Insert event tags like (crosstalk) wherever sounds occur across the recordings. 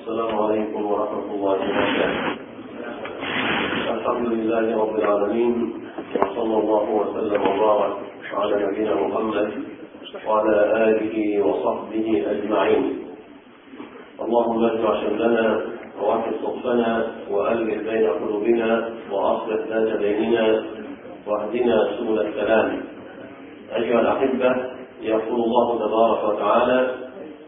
السلام عليكم ورحمة الله وبركاته. الحمد لله رب العالمين وصلى الله وسلم وبارك على نبينا محمد وعلى آله وصحبه أجمعين. اللهم اجمع شملنا ووحد صفنا وألف بين قلوبنا وأصلح ذات بيننا واهدنا سبل السلام. أيها الأحبة يقول الله تبارك وتعالى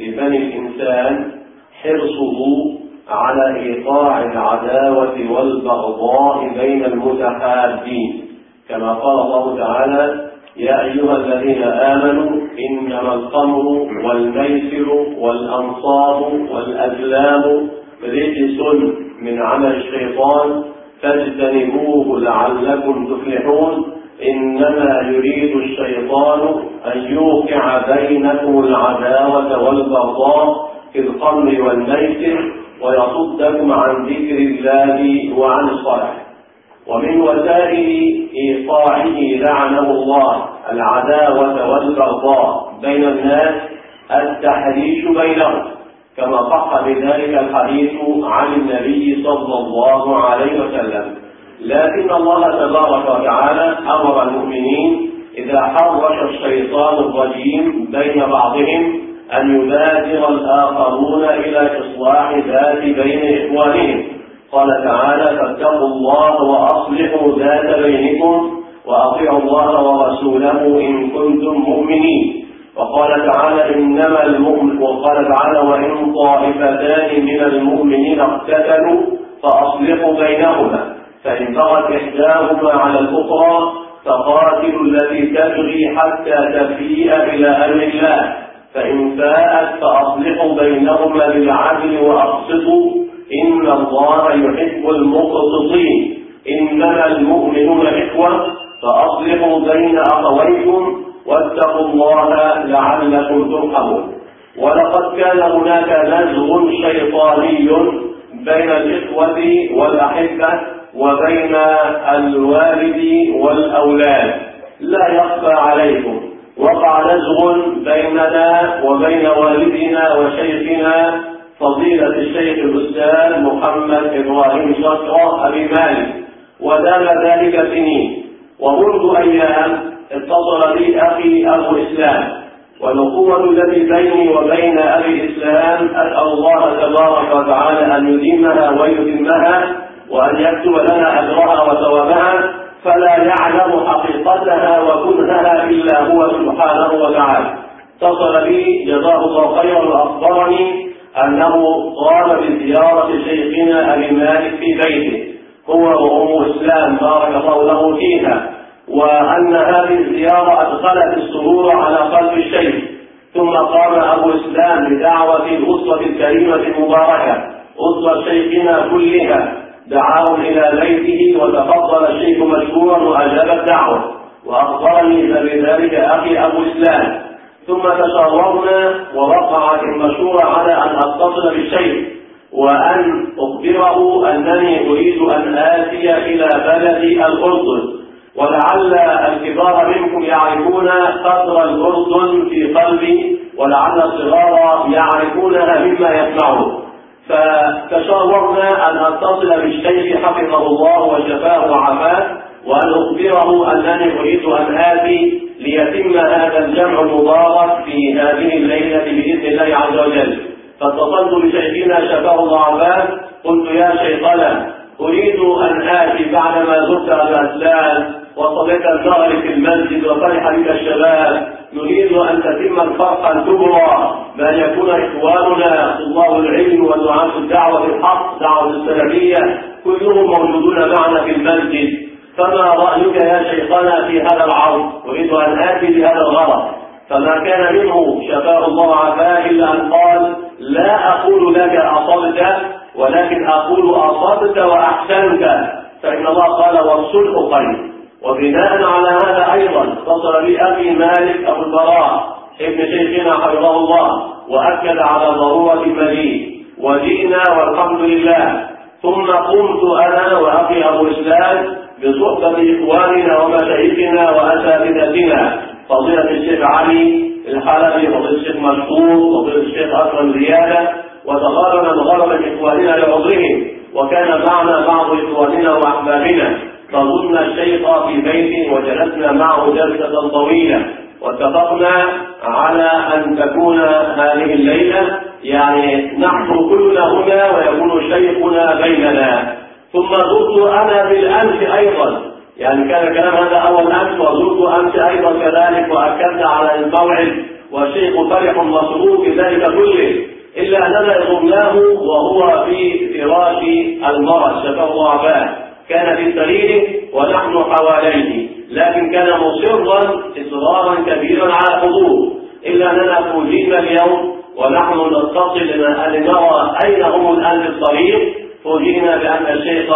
لبني الإنسان حرصه على إيقاع العداوة والبغضاء بين المتحابين. كما قال الله تعالى يا أيها الذين آمنوا إنما الخمر والميسر والأنصاب والأزلام رجس من عمل الشيطان فاجتنبوه لعلكم تفلحون. إنما يريد الشيطان أن يوقع بينكم العداوة والبغضاء في الخمر والميسر ويصدكم عن ذكر الله وعن الصلاة ومن وسائل إيقاعه لعنه الله العداوة والبغضاء بين الناس التحريش بينهم كما صح بذلك الحديث عن النبي صلى الله عليه وسلم. لكن الله تبارك وتعالى أمر المؤمنين إذا حرش الشيطان الرجيم بين بعضهم أن يبادر الآخرون إلى إصلاح ذات بين إخوانهم. قال تعالى فاتقوا الله وأصلحوا ذات بينكم وأطيعوا الله ورسوله إن كنتم مؤمنين. وقال تعالى إنما المؤمن وقال تعالى وإن طائفتان من المؤمنين اقتتلوا فأصلحوا بينهما. فإن بغت إحداهما على الأخرى فقاتلوا التي تبغي حتى تفيء إلى أمر الله. فإن فاءت فأصلحوا بينهما بالعدل وأقسطوا. إن الله يحب المقسطين. إنما المؤمنون إخوة فأصلحوا بين أخويكم واتقوا الله لعلكم ترحمون. ولقد كان هناك نزغ شيطاني بين الإخوة والأحبة. وبين الوالد والأولاد. لا يخفى عليكم. وقع نزغ بيننا وبين والدنا وشيخنا فضيلة الشيخ الأستاذ محمد إبراهيم شكرة أبي مالك. ودام ذلك سنين. ومنذ أيام اتصل بي أخي أبو إسلام. والأخوة التي بيني وبين أبي الإسلام أسأل الله تبارك وتعالى أن يديمها ويتمها. وأن يكتب لنا أجرها وثوابها فلا يعلم حقيقتها وكنهها إلا هو سبحانه وتعالى. اتصل بي جزاه الله خيرا وأخبرني أنه قام بزيارة شيخنا أبي مالك في بيته. هو وأم إسلام بارك الله له فيها. وأن هذه الزيارة أدخلت السرور على قلب الشيخ. ثم قام أبو إسلام بدعوة الأسرة الكريمة المباركة أسرة شيخنا كلها. دعاهم إلى بيته وتفضل الشيخ مشكورا وأجاب الدعوة. وأخبرني بذلك أخي أبو إسلام. ثم تشاورنا ووقعت المشورة على أن أتصل بالشيخ وأن أخبره أنني أريد أن آتي إلى بلد الأردن. ولعل الكبار منكم يعرفون قدر الأردن في قلبي ولعل الصغار يعرفونها مما يسمعون. فتشاورنا أن أتصل بالشيخ حفظه الله وشفاه وعافاه وأن أخبره أنني أريد أن آتي ليتم هذا الجمع المبارك في هذه الليلة بإذن الله عز وجل. فاتصلت بشيخنا شفاه الله وعافاه قلت يا شيخنا أريد أن آتي بعدما زرت أبا أسلام وصليت الظهر في المسجد وفرح بك الشباب. نريد أن تتم الفرقة الكبرى. بأن يكون إخواننا طلاب العلم ودعاة الدعوة الحق دعوة السلفية كلهم موجودون معنا في المسجد. فما رأيك يا شيخنا في هذا العرض؟ أريد أن آتي بهذا الغرض. فما كان منه شفاه الله عافاه إلا أن قال لا أقول أحسنت ولكن أقول أصبت وأحسنت فإن الله قال والصلح خير. وبناء على هذا أيضا اتصل بي أبي مالك أبو البراء ابن شيخنا حفظه الله وأكد على ضرورة المجيء وجئنا والحمد لله. ثم قمت أنا وأخي أبو إسلام بصحبة إخواننا ومشايخنا وأساتذتنا. فضيلة الشيخ علي الحلبي فضيلة الشيخ مشهور فضيلة الشيخ أكرم زيادة. وتغرم الغرب إخواننا لعذرهم وكان معنا بعض إخواننا وأحبابنا. فظن الشيخ في بيته وجلسنا معه جلسة طويلة. واتفقنا على أن تكون هذه الليلة يعني نحضر كلنا هنا ويكون شيخنا بيننا. ثم زرت أنا بالأمس أيضا. يعني كان كلام هذا أول أمس وزرت أمس أيضا كذلك وأكدت على الموعد. والشيخ فرح مسرور بذلك كله. إلا أننا زرناه وهو في فراش المرض شفاه عباه كان في سريره ونحن حواليه. لكن كان مصرا إصرارا كبيرا على الحضور إلا أننا فوجئنا اليوم ونحن نتصل لنرى أين هم الآن في الطريق. فوجئنا بأن الشيخ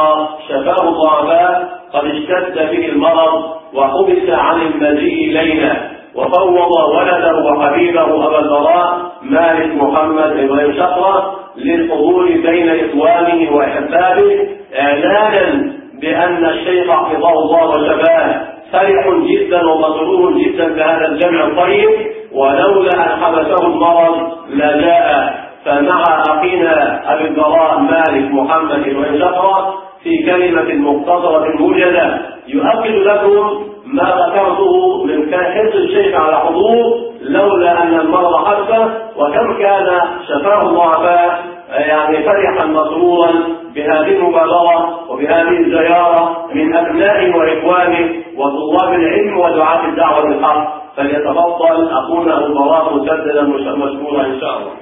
شفاه الله قد اشتد به المرض وحبس عن المجيء ليلا وفوض ولده وحبيبه أبا البراء مالك محمد بن شقرة للحضور بين إخوانه وأحبابه إعلانا بأن الشيخ حفظه الله وشفاه فرح جدا ومسرور جدا بهذا الجمع الطيب ولولا أن حبسه المرض لجاء فمع أخينا أبي البراء مالك محمد بن شقرة في كلمة مختصرة موجزة يؤكد لكم ما ذكرته من حرص الشيخ على حضور لولا أن المرض حبسه وكم كان شفاه الله يعني فرحا مسرورا بهذه المبادرة وبهذه الزيارة من أبنائه وإخوانه وطلاب العلم ودعاة الدعوة بالحق فليتفضل أخونا أبو براء مسددا مشكورا إن شاء الله.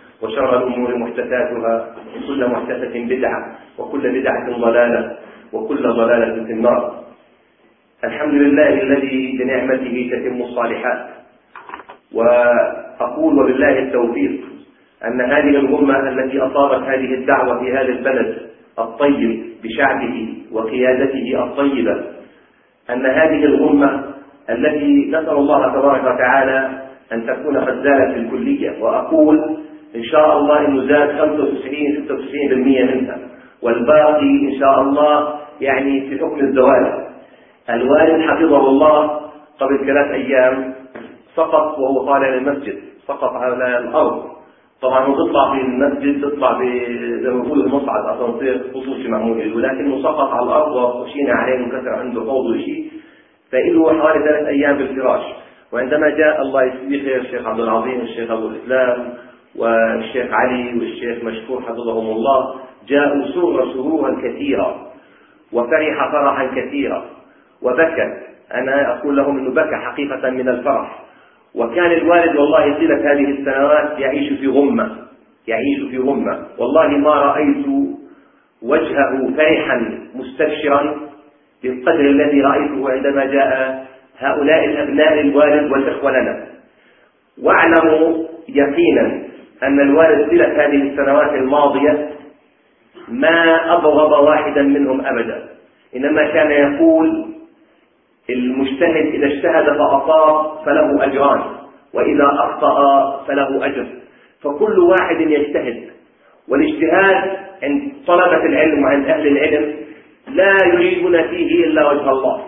وشر الأمور محدثاتها وكل محدثة بدعة وكل بدعة ضلالة وكل ضلالة في النار. الحمد لله الذي بنعمته تتم الصالحات. وأقول وبالله التوفيق أن هذه الغمة التي أصابت هذه الدعوة في هذا البلد الطيب بشعبه وقيادته الطيبة أن هذه الغمة التي نسأل الله تبارك وتعالى أن تكون قد زالت الكلية. وأقول إن شاء الله إنه زاد 95 96% منها. والباقي إن شاء الله يعني في حكم الزوال الوالد حفظه الله قبل ثلاث أيام سقط وهو طالع للمسجد سقط على الأرض. طبعا هو تطلع في المسجد تطلع زي ما بيقولوا المصعد اسانسير خصوصي معمول. ولكنه سقط على الأرض وخشينا عليه انكسر عنده فوض وشيء. فإله حوالي ثلاث أيام بالفراش. وعندما جاء الله يسليه خير الشيخ عبد العظيم الشيخ أبو الإسلام والشيخ علي والشيخ مشكور حفظهم الله جاءوا سر سرورا كثيرا وفرح فرحا كثيرا وبكى. أنا أقول لهم إنه بكى حقيقة من الفرح. وكان الوالد والله طيلة هذه السنوات يعيش في غمة يعيش في غمة. والله ما رأيت وجهه فرحا مستبشرا بالقدر الذي رأيته عندما جاء هؤلاء الأبناء الوالد والإخوة لنا. واعلموا يقينا أن الوالد طيلة هذه السنوات الماضية ما أبغض واحدا منهم أبدا. إنما كان يقول المجتهد إذا اجتهد فأصاب فله أجران وإذا أخطأ فله أجر. فكل واحد يجتهد. والاجتهاد عند طلبة العلم وعند أهل العلم لا يريدون فيه إلا وجه الله.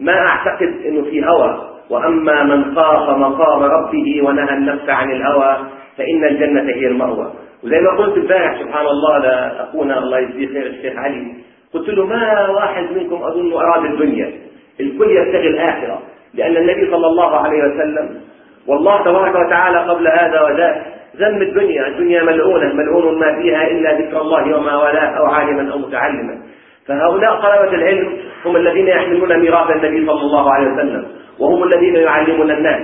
ما أعتقد أنه في هوى. وأما من خاف مقام ربه ونهى النفس عن الهوى فإن الجنة هي المأوى. وزي ما قلت امبارح سبحان الله لأخونا الله يجزيه خير الشيخ علي. قلت له ما واحد منكم أظن أراد الدنيا؟ الكل يبتغي الآخرة. لأن النبي صلى الله عليه وسلم والله تبارك وتعالى قبل هذا وذاك ذم الدنيا الدنيا ملعونة ملعون ما فيها إلا ذكر الله وما والاه أو عالما أو متعلما. فهؤلاء طلبة العلم هم الذين يحملون ميراث النبي صلى الله عليه وسلم وهم الذين يعلمون الناس.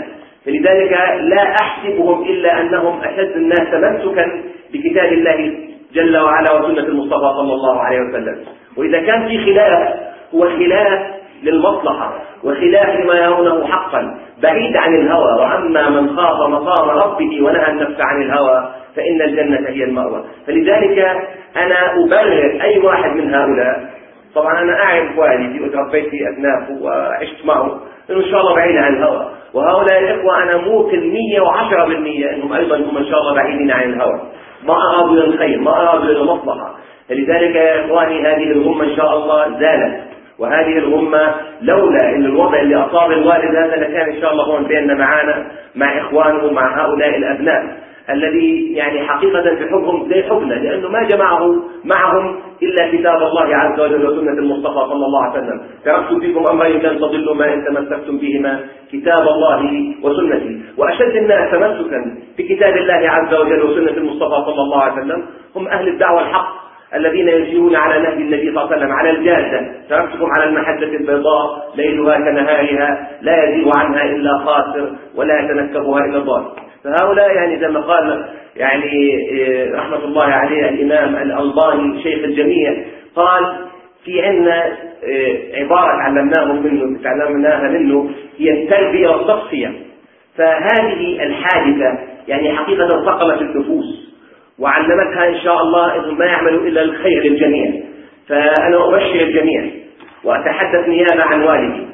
فلذلك لا أحسبهم إلا أنهم أشد الناس تمسكا بكتاب الله جل وعلا وسنة المصطفى صلى الله عليه وسلم. وإذا كان في خلاف هو خلاف للمصلحة وخلاف ما يرونه حقا بعيد عن الهوى. وأما من خاف مقام ربه ونهى النفس عن الهوى فإن الجنة هي المأوى. فلذلك أنا أبرر أي واحد من هؤلاء. طبعا أنا أعرف والدي وتربيت في أبنائه وعشت معه. إن شاء الله بعيد عن الهوى. وهؤلاء الإخوة أنا موقن 110% أنهم أيضا هم إن شاء الله بعيدين عن الهوى. ما أرادوا للخير ما أرادوا للمصلحة فلذلك يا إخواني هذه الأمة إن شاء الله زالت. وهذه الأمة لولا أن الوضع اللي أصاب الوالد هذا لكان إن شاء الله هون بيننا معانا مع إخوانه مع هؤلاء الأبناء. الذي يعني حقيقة بحبهم زي حبنا لأنه ما جمعه معهم إلا كتاب الله عز وجل وسنة المصطفى صلى الله عليه وسلم. تركت فيكم أمرين لن تضلوا ما إن تمسكتم بهما كتاب الله وسنتي. وأشد الناس تمسكا بكتاب الله عز وجل وسنة المصطفى صلى الله عليه وسلم هم أهل الدعوة الحق الذين يسيرون على نهج النبي صلى الله عليه وسلم على الجادة. تركتكم على المحجة البيضاء ليلها كنهارها لا يزيغ عنها إلا خاسر ولا يتنكبها إلا ضال فهؤلاء يعني زي ما قال يعني إيه، رحمة الله عليه الإمام الألباني شيخ الجميع قال في عندنا إيه، عبارة تعلمناهم منه تعلمناها منه هي التربية والتصفية فهذه الحادثة يعني حقيقة ثقلت النفوس وعلمتها إن شاء الله أنهم ما يعملوا إلا الخير للجميع. فأنا أبشر الجميع وأتحدث نيابة عن والدي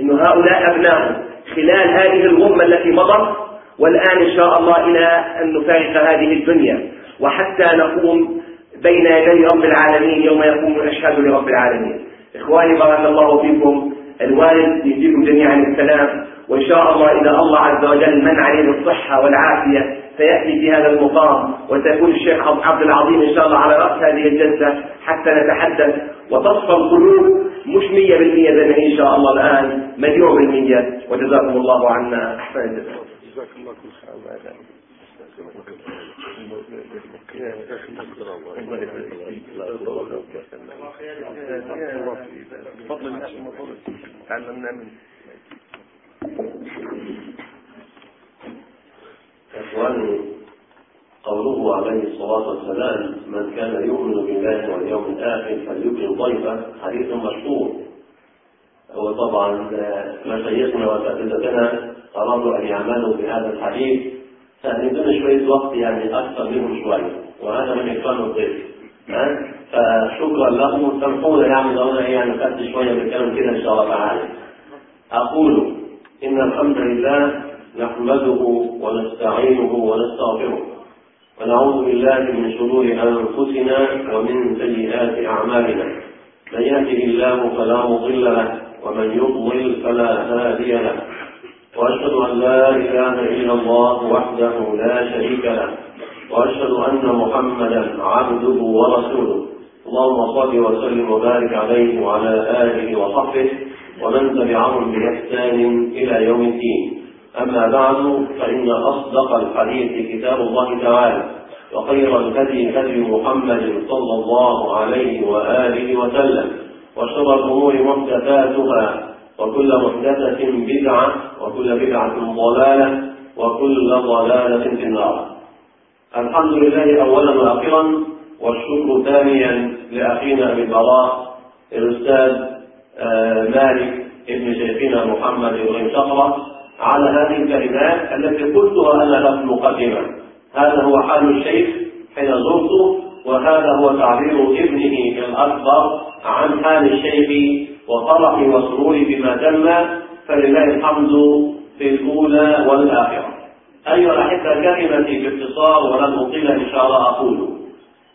أن هؤلاء أبناء خلال هذه الغمة التي مضت والآن إن شاء الله إلى أن نفارق هذه الدنيا. وحتى نقوم بين يدي رب العالمين يوم يقوم الأشهاد لرب العالمين. إخواني بارك الله فيكم. الوالد يجيكم جميعا السلام. وإن شاء الله إذا الله عز وجل من علينا الصحة والعافية سيأتي في هذا المقام. وسيكون الشيخ عبد العظيم إن شاء الله على رأس هذه الجلسة حتى نتحدث. وتصفى القلوب مش مية بالمية زي ما إن شاء الله الآن. مليون بالمية. وجزاكم الله عنا. أحسن الجزاء جزاك الله كل خير. فضل الله تعلمنا منه إخواني قوله عليه الصلاة والسلام من كان يؤمن بالله واليوم الآخر فليكرم ضيفه حديث مشهور. وطبعا مشايخنا وأساتذتنا أرادوا أن يعملوا بهذا الحديث. فهندون شوية وقت يعني أكثر منهم شوية وهذا من إكرام الضيف. فشكرا لهم. سامحونا يعني لو أنا يعني خدت شوية من الكلام كده إن شاء الله تعالى. أقول إن الحمد لله نحمده ونستعينه ونستغفره ونعوذ بالله من شرور أنفسنا ومن سيئات أعمالنا. من يهده الله فلا مضل له ومن يضلل فلا هادي له. وأشهد أن لا إله إلا الله وحده لا شريك له. وأشهد أن محمدا عبده ورسوله. اللهم صل وسلم وبارك عليه وعلى آله وصحبه ومن تبعهم بإحسان إلى يوم الدين. أما بعد فإن أصدق الحديث كتاب الله تعالى وخير الهدي هدي محمد صلى الله عليه وآله وسلم. وشر الأمور محدثاتها وكل محدثة بدعة وكل بدعة ضلالة وكل ضلالة في النار. الحمد لله أولا وأخيرا والشكر ثانيا لأخينا أبي البراء الأستاذ آه، مالك ابن شيخنا محمد بن شقرة على هذه الكلمات التي قلتها أنا له المقدمة هذا هو حال الشيخ حين زرته. وهذا هو تعبير ابنه الأكبر عن حال الشيخ وفرحه وسروره بما تم فلله الحمد في الأولى والآخرة. أيها الأحبة كلمتي باختصار ولن أطيل إن شاء الله أقول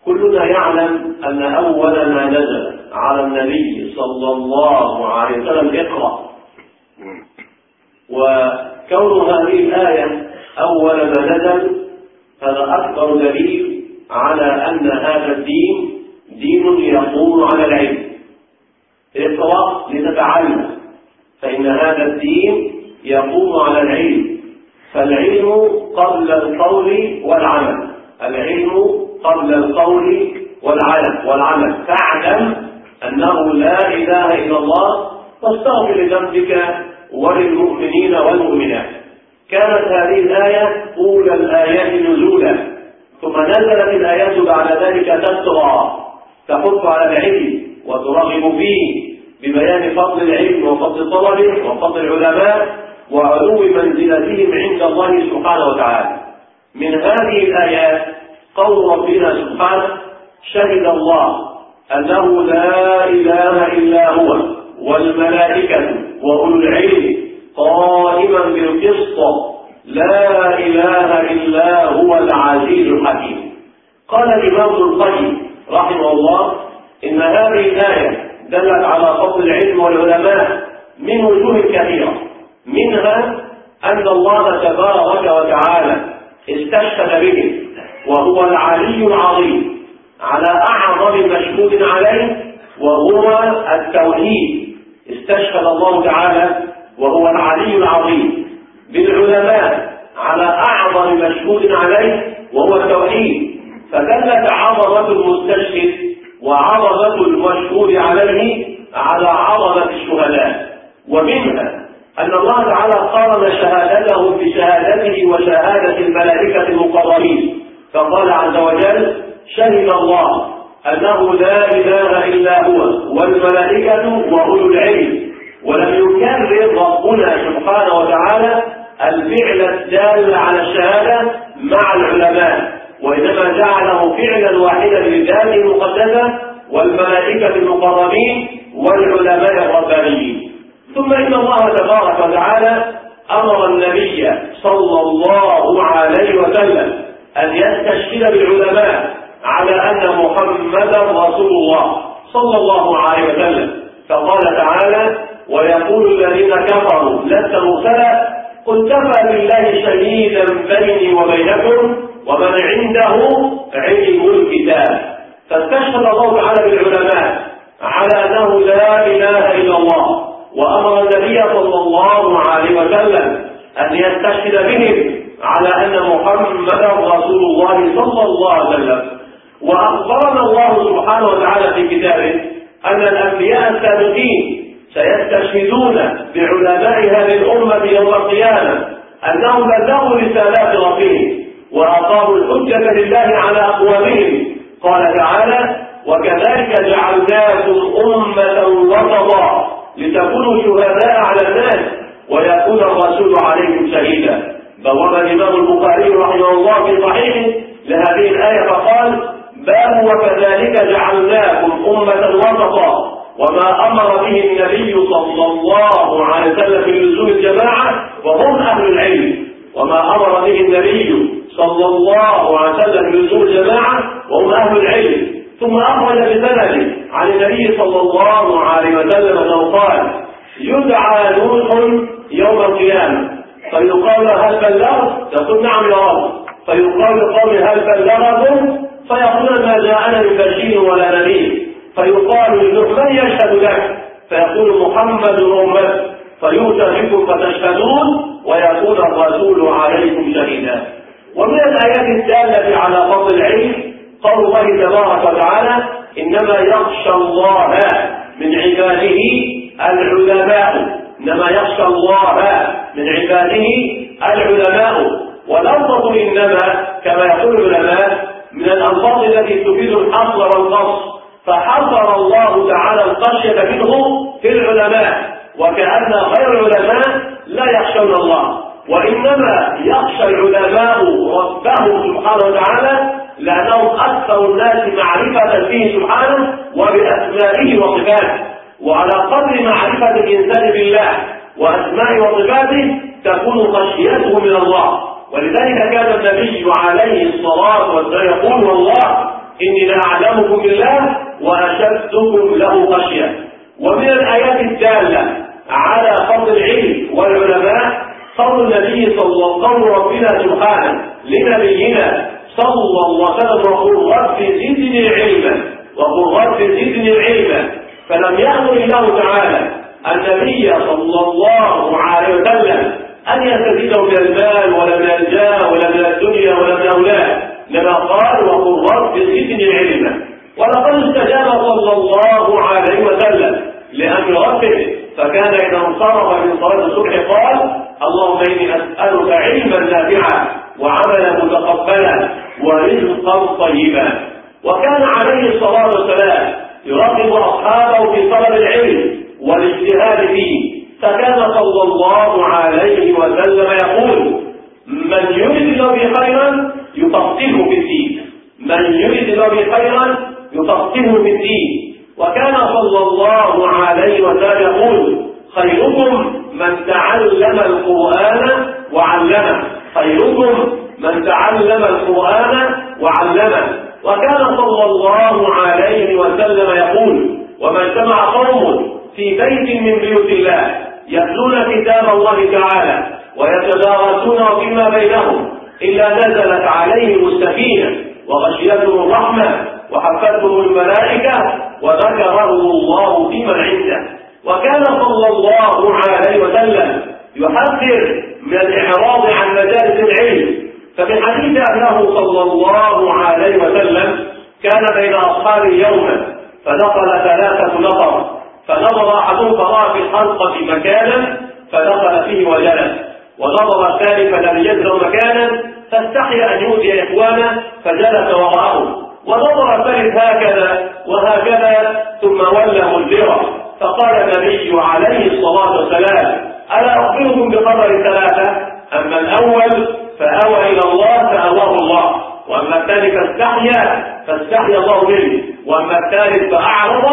كلنا يعلم أن أول ما نزل على النبي صلى الله عليه وسلم اقرأ وكون هذه الآية أول ما نزل هذا أكبر دليل على أن هذا الدين دين يقوم على العلم. اقرأ لتتعلم فإن هذا الدين يقوم على العلم. فالعلم قبل القول والعمل. العلم قبل القول والعمل. والعمل. فاعلم أنه لا إله إلا الله واستغفر لذنبك وللمؤمنين والمؤمنات. كانت هذه الآية أولى الآيات نزولا. ثم نزلت الآيات بعد ذلك تسرى تحث على العلم وترغب فيه ببيان فضل العلم وفضل طلبه وفضل العلماء وعلو منزلتهم عند الله سبحانه وتعالى. من هذه الآيات قول ربنا سبحانه شهد الله أنه لا إله إلا هو والملائكة وأولو العلم قائما بالقسط لا إله إلا هو العزيز الحكيم. قال الإمام القيم رحمه الله إن هذه الآية دلت على فضل العلم والعلماء من وجوه كثيرة. منها أن الله تبارك وتعالى استشهد بهم وهو العلي العظيم على أعظم مشهود عليه وهو التوحيد. استشهد الله تعالى وهو العلي العظيم. بالعلماء على أعظم مشهود عليه وهو التوحيد. فدلت عظمة المستشهد وعظمة المشهود عليه على عظمة الشهداء. ومنها أن الله تعالى قارن شهادته بشهادته وشهادة الملائكة المقربين. فقال عز وجل شهد الله أنه لا إله إلا هو والملائكة وأولو العلم ولم يكرر ربنا سبحانه وتعالى الفعل الدال على الشهادة مع العلماء وإنما جعله فعلا واحدا لذاته المقدسة والملائكة المقربين والعلماء الربانيين ثم إن الله تبارك وتعالى أمر النبي صلى الله عليه وسلم أن يستشهد بالعلماء على أن محمدا رسول الله صلى الله عليه وسلم. فقال تعالى ويقول الذين كفروا لست مرسلا قل كفى بالله شهيدا بيني وبينكم ومن عنده علم الكتاب. فاستشهد الله تعالى بالعلماء على أنه لا إله إلا الله وأمر النبي صلى الله عليه وسلم أن يستشهد بهم على أن محمدا رسول الله صلى الله عليه وسلم. وأخبرنا الله سبحانه وتعالى في كتابه أن الأنبياء السابقين سيستشهدون بعلماء هذه الأمة يوم القيامة أنهم بلغوا رسالات ربهم وأقاموا الحجة لله على أقوامهم. قال تعالى وكذلك جعلناكم أمة وسطا لتكونوا شهداء على الناس ويكون الرسول عليكم شهيدا. بواب الإمام البخاري رحمه الله في صحيحه لهذه الآية فقال باب وكذلك جعلناكم أمة وسطا وما أمر به النبي صلى الله عليه وسلم بلزوم الجماعة وهم أهل العلم. وما أمر به النبي صلى الله عليه وسلم بلزوم الجماعة وهم أهل العلم. ثم أخرج بسنده عن النبي صلى الله عليه وسلم أنه قال يدعى نوح يوم القيامة. فيقال هل بلغت؟ يقول نعم يا رب. فيقال لقوم هل بلغكم؟ فيقولون ما جاءنا من بشير ولا نذير. فيقال لنوح من يشهد لك؟ فيقول محمد أمة فيؤتى بكم فتشهدون ويكون الرسول عليكم شهيدا. ومن الآيات الدالة على فضل العلم قول الله تبارك وتعالى إنما يخشى الله من عباده العلماء. إنما يخشى الله من عباده العلماء. والألفظ إنما كما يقول العلماء من الألفاظ التي تفيد الحصر والقص فحصر الله تعالى الخشية منه في العلماء وكأن غير العلماء لا يخشون الله وإنما يخشى العلماء ربهم سبحانه وتعالى لأنهم أكثر الناس معرفة فيه سبحانه وبأسمائه وصفاته. وعلى قدر معرفة الإنسان بالله وأسمائه وصفاته تكون خشيته من الله. ولذلك كان النبي عليه الصلاة والسلام يقول والله إني لأعلمكم بالله وأشدكم له خشية. ومن الآيات الدالة على فضل العلم والعلماء قول النبي صلى الله عليه وسلم ربنا سبحانه لنبينا صلى الله عليه وسلم وقل رب زدني علما. وقل رب زدني علما. فلم يأمر الله تعالى النبي صلى الله عليه وسلم أن يستزيده من المال ولا من الجاه ولا من الدنيا ولا من الأولاد لما قال وقل رب زدني علما. ولقد استجاب صلى الله عليه وسلم لأمر ربه فكان إذا انصرف من صلاة الصبح قال اللهم إني أسألك علما نافعا وعملا متقبلا ورزقا طيبا. وكان عليه الصلاة والسلام يراقب أصحابه في طلب العلم والاجتهاد فيه. فكان صلى الله عليه وسلم يقول من يريد الله خيرا يفقهه في الدين. من يريد الله خيرا يفقهه في الدين. وكان صلى الله عليه وسلم يقول خيركم من تعلم القرآن وعلمه. خيركم من تعلم القرآن وعلمه. وكان صلى الله عليه وسلم يقول وما اجتمع قوم في بيت من بيوت الله يتلون كتاب الله تعالى ويتدارسونه فيما بينهم إلا نزلت عليهم السكينة وغشيتهم الرحمة وحفتهم الملائكة وذكرهم الله فيمن عنده. وكان صلى الله عليه وسلم يحذر من الإعراض عن مجالس العلم. ففي حديث أنه صلى الله عليه وسلم كان بين أصحابه يوما فدخل ثلاثة نفر فنظر أحدهم فرأى في الحلقة مكانا فدخل فيه وجلس. ونظر الثالث فلم يجد مكانا فاستحي أن يؤذي إخوانه فجلس وراءه ونظر الثالث هكذا وهكذا ثم ولى مدبرا فقال النبي عليه الصلاة والسلام ألا أخبركم بخبر ثلاثة؟ أما الأول فأوى إلى الله فأواه الله وأما الثاني فاستحيا فاستحيا الله منه وأما الثالث فأعرض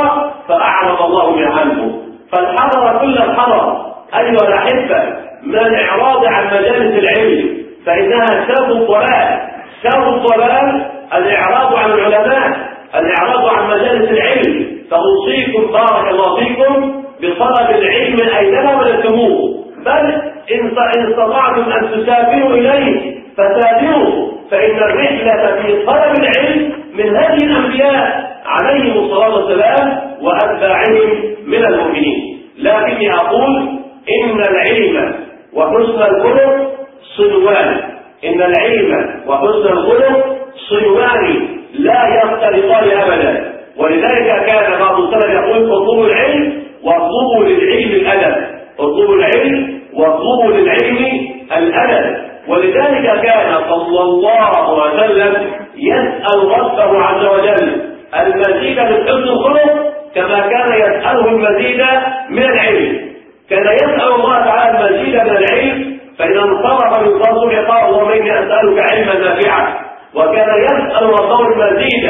فأعرض الله من عنه. فالحذر كل الحذر. أيها الأحبة من الإعراض عن مجالس العلم فإنها سبب الضلال سبب الضلال الإعراض عن العلماء الإعراض عن مجالس العلم. فأوصيكم بارك الله فيكم بطلب العلم أينما وجدتموه بل إن استطعتم أن تسافروا إليه فسافروا. فإن الرحلة في طلب العلم من هذه الأنبياء عليهم الصلاة والسلام وأتباعهم من المؤمنين. لكني أقول إن العلم وحسن الخلق صنوان. إن العلم وحسن الخلق صنوان لا يختلطان أبدا. ولذلك كان بعض السلف يقول اطلبوا العلم واطلبوا للعلم الأدب. اطلبوا العلم واطلبوا للعلم الأدب. ولذلك كان صلى الله عليه وسلم يسأل ربه عز وجل المزيد من حسن الخلق كما كان يسأله المزيد من العلم. كان يسأل الله تعالى المزيد من العلم انصرف من فضله قال اللهم إني أسألك علما نافعا وكان يسأل ربه المزيد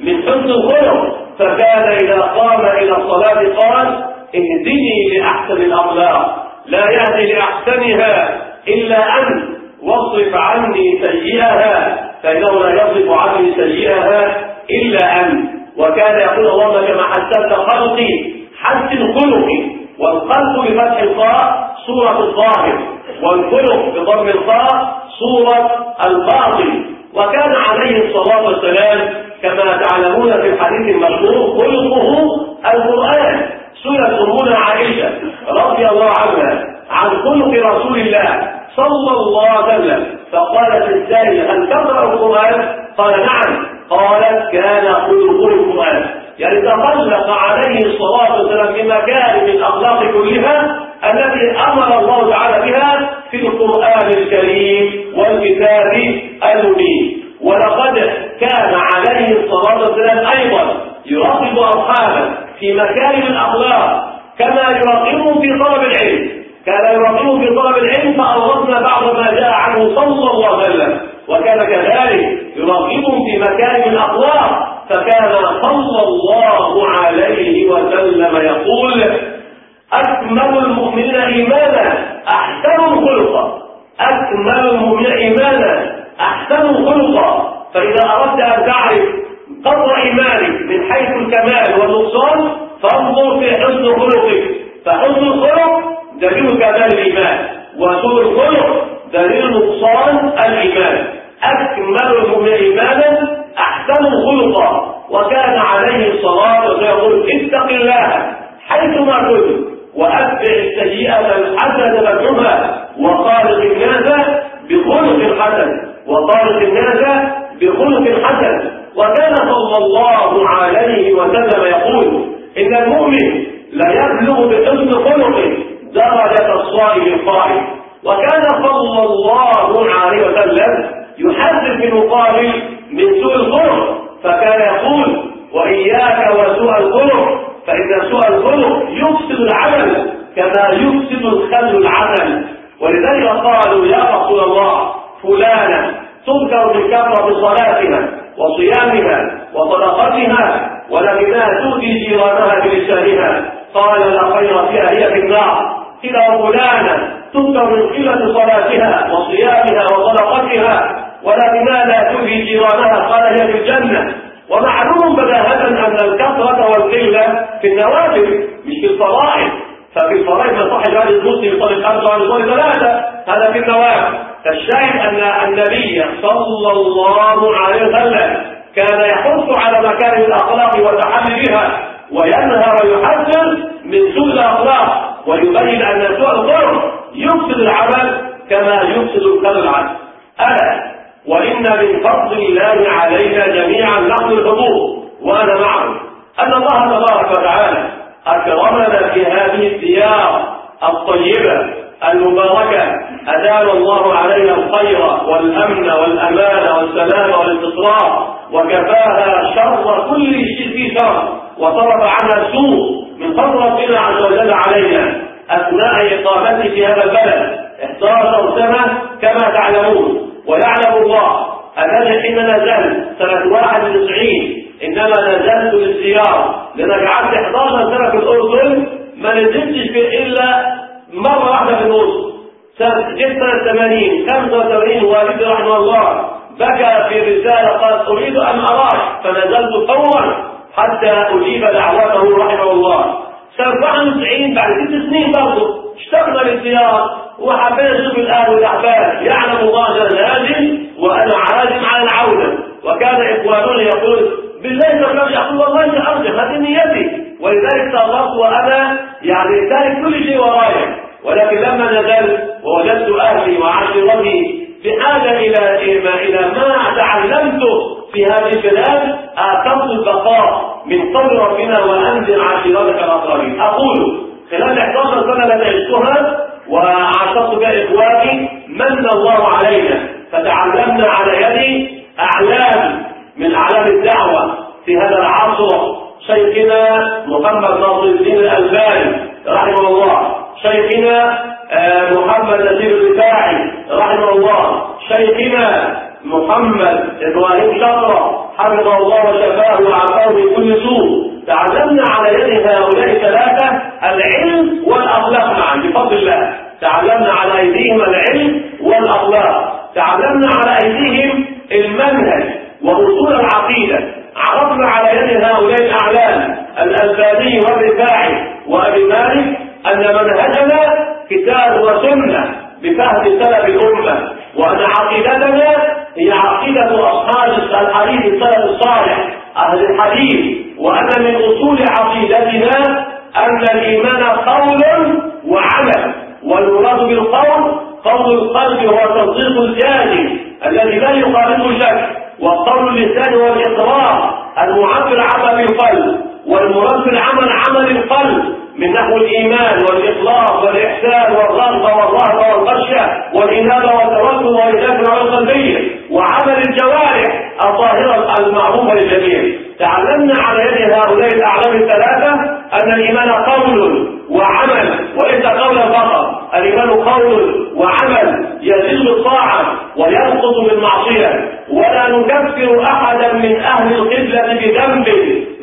من حسن الخلق فكان إذا قام إلى الصلاة قال اهدني لأحسن الأخلاق لا يهدي لأحسنها إلا أنت واصرف عني سيئها فإنه لا يصرف عني سيئها إلا أنت. وكان يقول اللهم كما حسنت خلقي حسن خلقي والخلق بفتح الخاء صورة الظاهر. والخلق بضم الخاء صورة الباطن وكان عليه الصلاة والسلام كما تعلمون في الحديث المشهور خلقه القرآن. سورة أمنا عائشة رضي الله عنها عن خلق رسول الله صلى الله عليه وسلم. فقالت السائل هل تقرأ القرآن؟ قال نعم. قالت كان خلق القرآن. يعني تخلق عليه الصلاة والسلام بمكارم الأخلاق كلها التي أمر الله تعالى بها في القرآن الكريم والكتاب المبين. ولقد كان عليه الصلاة والسلام أيضا يراقب أصحابه في مكارم الأخلاق كما يراقبهم في طلب العلم. كان يراقبهم في طلب العلم فأوردنا بعض ما جاء عنه صلى الله عليه وسلم. وكان كذلك يراقبهم في مكارم الأخلاق فكان صلى الله عليه وسلم يقول أكمل المؤمنين إيمانا أحسنهم خلقا أكمل المؤمن إيمانا أحسن خلقا فإذا أردت أن تعرف قدر إيمانك من حيث الكمال والنقصان فانظر في حسن خلقك. فحسن الخلق دليل كمال الإيمان وسوء الخلق دليل نقصان الإيمان. أكمل المؤمن إيمانا أحسن خلقا. وكان عليه الصلاة والسلام اتق الله حيثما كنت وأتبع السيئة الحسنة تبعها وخالق الناس بخلق حسن وخالق الناس بخلق حسن وكان صلى الله عليه وسلم يقول إن المؤمن لا يبلغ بحسن خلقه درجة الصائم القائم. وكان صلى الله عليه وسلم يحذر في المقابل من سوء الخلق فكان يقول وإياك وسوء الخلق فإن سوء الخلق يفسد العمل كما يفسد الخل العمل. ولذلك قالوا يا رسول الله فلانة تذكر بكثرة صلاتها وصيامها وصدقتها ولكنها تؤذي جيرانها بلسانها. قال لا خير فيها هي في النار. قيل وفلانة تذكر قلة صلاتها وصيامها وصدقتها ولكنها لا تؤذي جيرانها قال هي في الجنة ومعلوم بداهة أن الكثرة والقلة في النوافل مش في الفرائض. ففي الفرائض صاحب هذه المسلم يصلي خمسة ويصلي ثلاثة. هذا في النوافل. فالشاهد أن النبي صلى الله عليه وسلم كان يحث على مكارم الأخلاق والتحلي بها وينهى ويحذر من سوء الأخلاق. ويبين أن سوء الخلق يفسد العمل كما يفسد الكل العمل ألا وإن من فضل الله علينا جميعا نحن الحقوق. وأنا معه أن الله تبارك وتعالى أكرمنا في هذه الديار الطيبة المباركة. أدام الله علينا الخير والأمن والأمان والسلام والاستقرار وكفاها شر كل شيء شر. وصرف عنها سوء من فضل ربنا عز وجل علينا. أثناء إقامتي في هذا البلد 11 سنة كما تعلمون. ويعلم الله. أنني حين نزلت سنة 91 إنما نزلت للزيارة. لأن قعدت 11 سنة في الأردن. ما نزلتش إلا مرة واحدة في النص جئت سنة 80 85 والدي رحمه الله بكى في رسالة قال أريد أن أراك. فنزلت فورا حتى أجيب دعوته رحمه الله. سنة 91 بعد ست سنين برضه. اشتقنا للزيارة وحبينا نشوف الأهل والأحباب يعلم الله أنا نازل وأنا عازم على العودة. وكان إخواننا يقول بالله تقول يقول والله سأرجع هذه نيتي ولذلك صلت وأنا يعني تارك كل شيء ورايا. ولكن لما نزلت ووجدت أهلي وعشيرتي بحاجة إلى إلى ما تعلمته في هذه البلاد آثرت البقاء من قبل ربنا وأنزل عشيرتك الأقربين أقول خلال 11 سنة التي عشتها وعاشرت بها إخواني من الله علينا. فتعلمنا على يد أعلام من أعلام الدعوة في هذا العصر. شيخنا محمد ناصر الدين الألباني رحمه الله. شيخنا محمد نسير الرفاعي رحمه الله. شيخنا محمد إبراهيم شطرة حفظه الله وشفاه وعافاه من كل سوء. تعلمنا على يد هؤلاء الثلاثة العلم والأخلاق معا بفضل الله. تعلمنا على أيديهم العلم والأخلاق. تعلمنا على أيديهم المنهج وأصول العقيدة. عرفنا على يد هؤلاء الأعلام الألباني والرفاعي وأبي مالك أن منهجنا كتاب وسنة بفهم سلف الأمة. وأن عقيدتنا هي عقيدة أصحاب الحديث السلف الصالح أهل الحديث وأن من أصول عقيدتنا أن الإيمان قول وعمل والمراد بالقول قول القلب هو تصديق الجانب الذي لا يخالفه شك وقول اللسان والإقرار المعبر عمل بالقلب والمراد بالعمل عمل القلب. من نحو الإيمان والإخلاص والإحسان والرغبة والرهبة والخشية والإنابة والتوكل والإنابة والقلبية وعمل الجوارح الظاهرة المعروفة للجميع. تعلمنا على يد هؤلاء الأعلام الثلاثة أن الإيمان قول وعمل وليس قولا فقط. الإيمان قول وعمل. يزيد بالطاعة ويسقط بالمعصية. ولا نكفر أحدا من أهل القبلة بذنب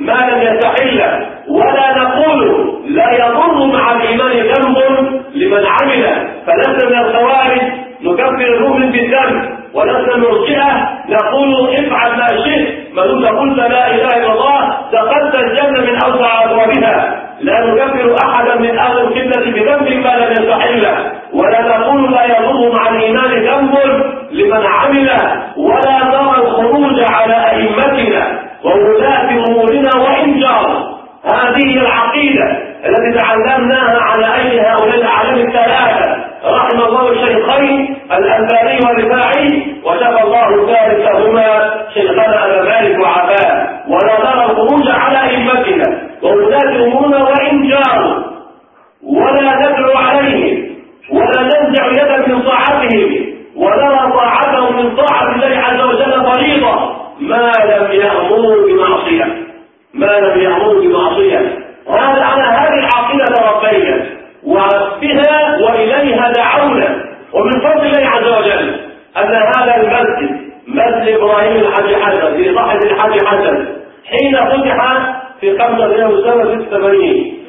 ما لم يستحل. ولا نقول لا يضر مع الإيمان ذنب لمن عمل. فلسنا من الخوارج نكفر المؤمن بالذنب ولسنا المرجئة نقول افعل ما شئت. ما دمت قلت لا إله إلا الله دخلت الجنة من أوسع أبوابها. لا نكفر أحدا من أهل القبلة بذنب ما لم يستحل ولا نقول لا يضر مع الإيمان ذنب لمن عمل. ولا نرى الخروج على أئمتنا. وولاة أمورنا وإن هذه العقيدة التي تعلمناها على أي هؤلاء الأعلام الثلاثة. رحم الله الشيخين الألباني والرفاعي وشفى الله ثالثهما شيخنا أبا مالك وعفاه. نرى الخروج على أئمتنا. وولاة وإن جاروا ولا ندعو عليهم. ولا ننزع يدا من طاعتهم ونرى طاعتهم من طاعة الله عز وجل فريضة. ما لم يأمروا بمعصية. ما لم يامروا بمعصيه وهذا على هذه العقيدة ربية وبها وإليها دعونا. ومن فضل الله عز وجل أن هذا المسجد مسجد إبراهيم الحاج حسن في صحة الحاج حسن حين فتح في 586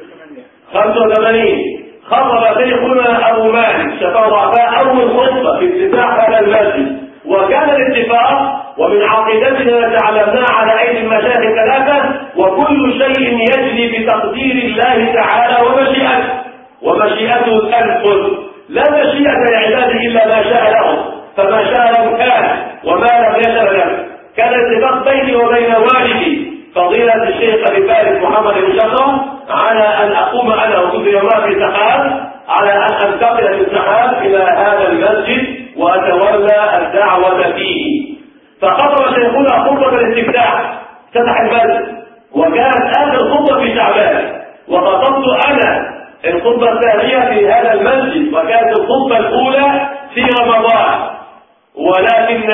85 خطب شيخنا أبو مالك شفاه ضعفاء أول خطبة في افتتاح هذا المسجد. وكان الاتفاق ومن عقيدتنا تعلمنا على أيدي المشايخ ثلاثة وكل شيء يجري بتقدير الله تعالى ومشيئته. ومشيئته تنفذ لا مشيئة لعباده إلا ما شاء لهم فما شاء كان وما لم يشاء لهم كان الاتفاق بيني وبين والدي فضيلة الشيخ أبي فارس محمد بن على أن أقوم أنا وكنت يوما في سحاب على أن أنتقل في السحاب إلى هذا المسجد وأتولى الدعوة فيه. فخطب شيخنا خطبة الاستفتاح فتح المسجد وكانت آخر خطبة في شعبان. وخطبت أنا الخطبة الثانية في هذا المسجد وكانت الخطبة الأولى في رمضان. ولكن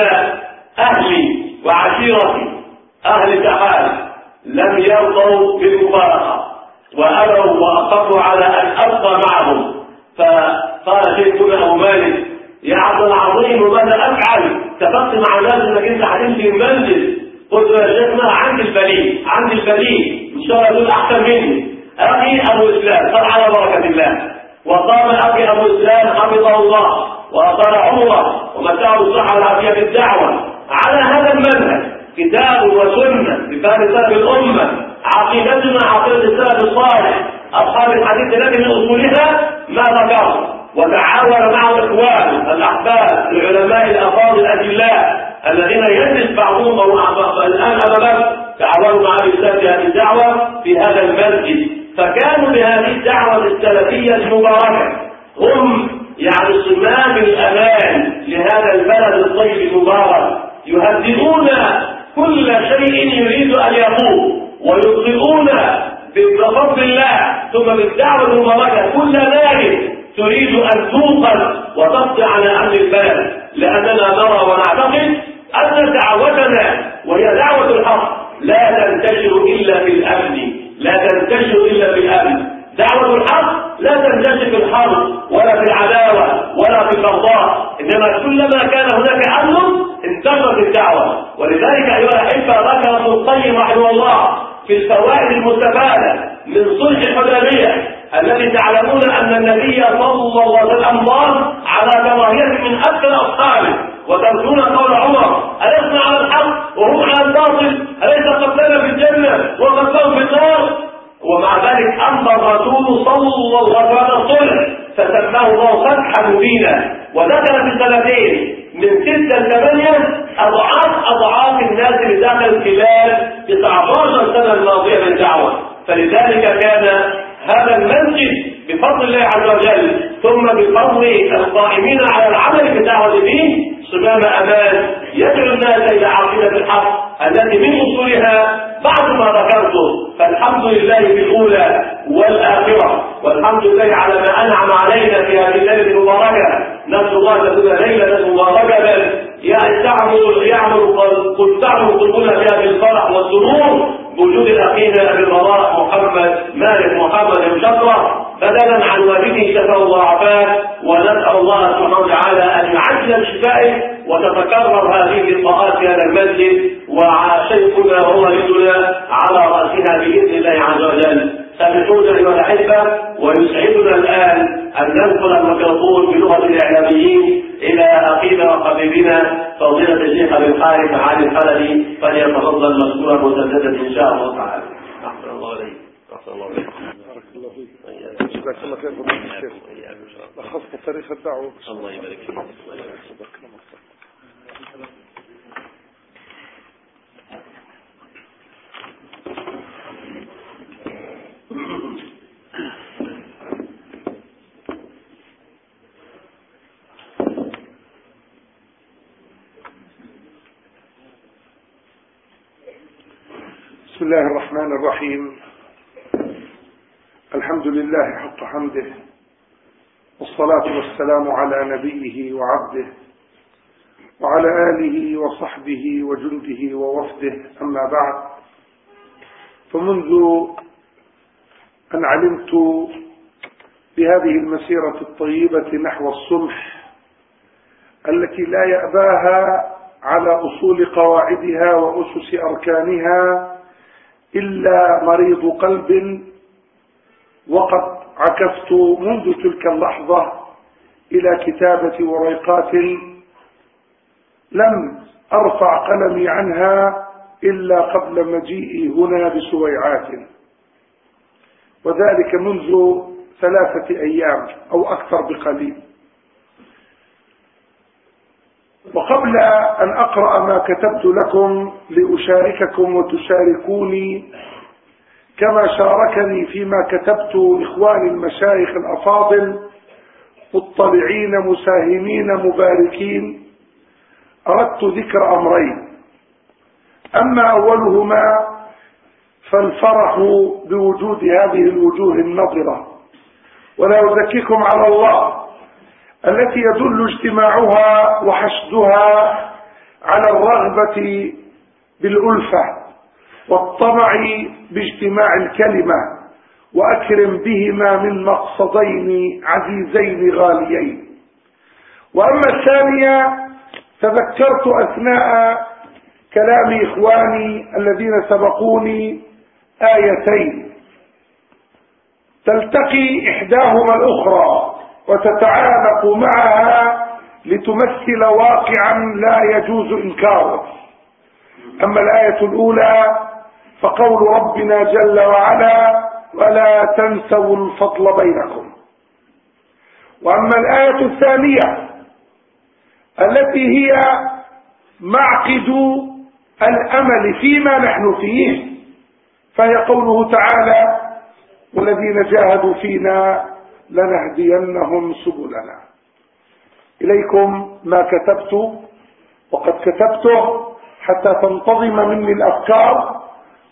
أهلي وعشيرتي أهل سحاب لم يرضوا بالمفارقة وأبوا وأصروا على أن أبقى معهم فقال شيخنا أبو مالك يا عبد العظيم ماذا أفعل اتفقت مع الناس انك انت هتمشي المنزل. قلت يا شيخ ما عندي البليل؟ عندي البليل. إن شاء الله دول أحسن مني. أخي أبو إسلام. صل على بركة الله. وقام أخي أبو إسلام حفظه الله. واطال عمره. ومتاعه الصحة والعافية بالدعوه على هذا المنهج كتاب وسنة بفهم سلف الأمة. عقيدتنا عقيدة السلف الصالح. أصحاب الحديث الذي من أصولها ما ذكرت. وتعاون معه الإخوان الأحباب العلماء الأفاضل الاجلاء الذين يجلس بعضهم الآن امامك تعاونوا مع رساله هذه الدعوة في هذا المسجد. فكانوا بهذه الدعوة السلفية المباركة. هم يعني صمام الأمان لهذا البلد الطيب المبارك. يهدئون كل شيء يريد أن يقوم ويطفئون بفضل الله. ثم بالدعوة المباركة كل ذلك تريد أن توقف وتقضي على أمر البلد لأننا نرى ونعتقد أن دعوتنا وهي دعوة الحق لا تنتشر إلا في الأمن لا تنتشر إلا في الأمن دعوة الحق لا تنتشر في الحرب ولا في العداوة ولا في البغضاء إنما كلما كان هناك أمن انتشرت الدعوة. ولذلك أيها الأحبة ذكر ابن القيم رحمه الله في الفوائد المستفادة من صلح الحديبية الذي تعلمون أن النبي صلى الله عليه وسلم ضار على كراهية من أكثر أصحابه. وترجون قول عمر ألسنا على الحق وهم على الباطل؟ أليس قتلنا في الجنة وقتلهم في النار؟ ومع ذلك أمر الرسول صلى الله عليه وسلم الصلح فسماه الله فتحا مبينا ودخل في السنتين من ستة لثمانية أضعاف أضعاف الناس اللي دخل خلال 19 سنة الماضية من دعوة فلذلك كان هذا المسجد بفضل الله عز وجل ثم بفضل القائمين على العمل بالدعوة به صمام أمان يدعو الناس إلى عقيدة الحق التي من أصولها بعض ما ذكرته فالحمد لله في الأولى والآخرة. والحمد لله على ما أنعم علينا في هذه الليلة المباركة. نسأل الله أن تكون ليلة مباركة. يعني تعمل يعمل قل تعمل قلوبنا فيها بالفرح والسرور. بوجود ابي البراء محمد مالك محمد المشقة بدلا عن والده شفاه الله ونسأل الله سبحانه وتعالى أن يعجل بشفائه وتتكرر هذه اللقاءات في هذا المسجد وشيخنا ووالدنا على راسها بإذن الله عز وجل سابقونا أيها الأحبة ويسعدنا الآن أن ننقل الميكروفون بلغة الإعلاميين إلى أخينا وحبيبنا فضيلة الشيخ أبي الحارث علي الحلبي فليتفضل مشكورا مسددا إن شاء الله تعالى. الله عليك. أحسن الله عليك. بارك الله فيك. جزاك الله خير فضيلة الشيخ. لخصت تاريخ الدعوة. الله يبارك فيك. بسم الله الرحمن الرحيم الحمد لله حق حمده والصلاة والسلام على نبيه وعبده وعلى آله وصحبه وجنده ووفده أما بعد فمنذ أن علمت بهذه المسيرة الطيبة نحو الصلح التي لا يأباها على أصول قواعدها وأسس أركانها إلا مريض قلب وقد عكفت منذ تلك اللحظة إلى كتابة وريقات لم أرفع قلمي عنها إلا قبل مجيئي هنا بسويعات. وذلك منذ ثلاثة أيام أو أكثر بقليل. وقبل أن أقرأ ما كتبت لكم لأشارككم وتشاركوني كما شاركني فيما كتبت إخواني المشايخ الأفاضل مطلعين مساهمين مباركين أردت ذكر أمرين. أما أولهما فالفرح بوجود هذه الوجوه النضرة ولا أزكيكم على الله التي يدل اجتماعها وحشدها على الرغبة بالألفة. والطمع باجتماع الكلمة وأكرم بهما من مقصدين عزيزين غاليين. وأما الثانية تذكرت أثناء كلام إخواني الذين سبقوني آيتين. تلتقي إحداهما الأخرى وتتعانق معها لتمثل واقعا لا يجوز إنكاره أما الآية الأولى فقول ربنا جل وعلا ولا تنسوا الفضل بينكم. وأما الآية الثانية التي هي معقد الأمل فيما نحن فيه فهي قوله تعالى والذين جاهدوا فينا لنهدينهم سبلنا. إليكم ما كتبت وقد كتبته حتى تنتظم مني الأفكار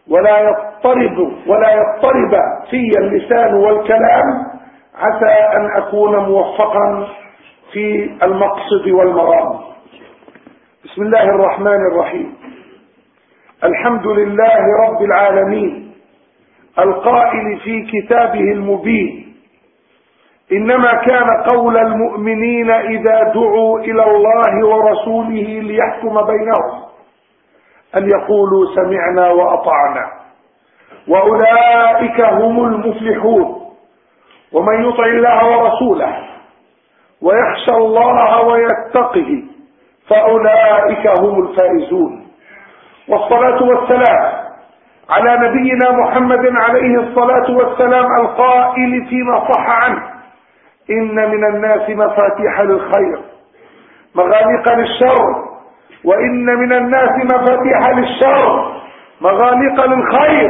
ولا يضطرب ولا يضطرب في اللسان والكلام عسى أن أكون موفقا في المقصد والمرام. بسم الله الرحمن الرحيم. الحمد لله رب العالمين. القائل في كتابه المبين. إنما كان قول المؤمنين إذا دعوا إلى الله ورسوله ليحكم بينهم. أن يقولوا سمعنا وأطعنا. وأولئك هم المفلحون. ومن يطع الله ورسوله ويخشى الله ويتقه فأولئك هم الفائزون. والصلاة والسلام على نبينا محمد عليه الصلاة والسلام القائل فيما صح عنه. إن من الناس مفاتيح للخير مغاليق للشر وإن من الناس مفاتيح للشر مغاليق للخير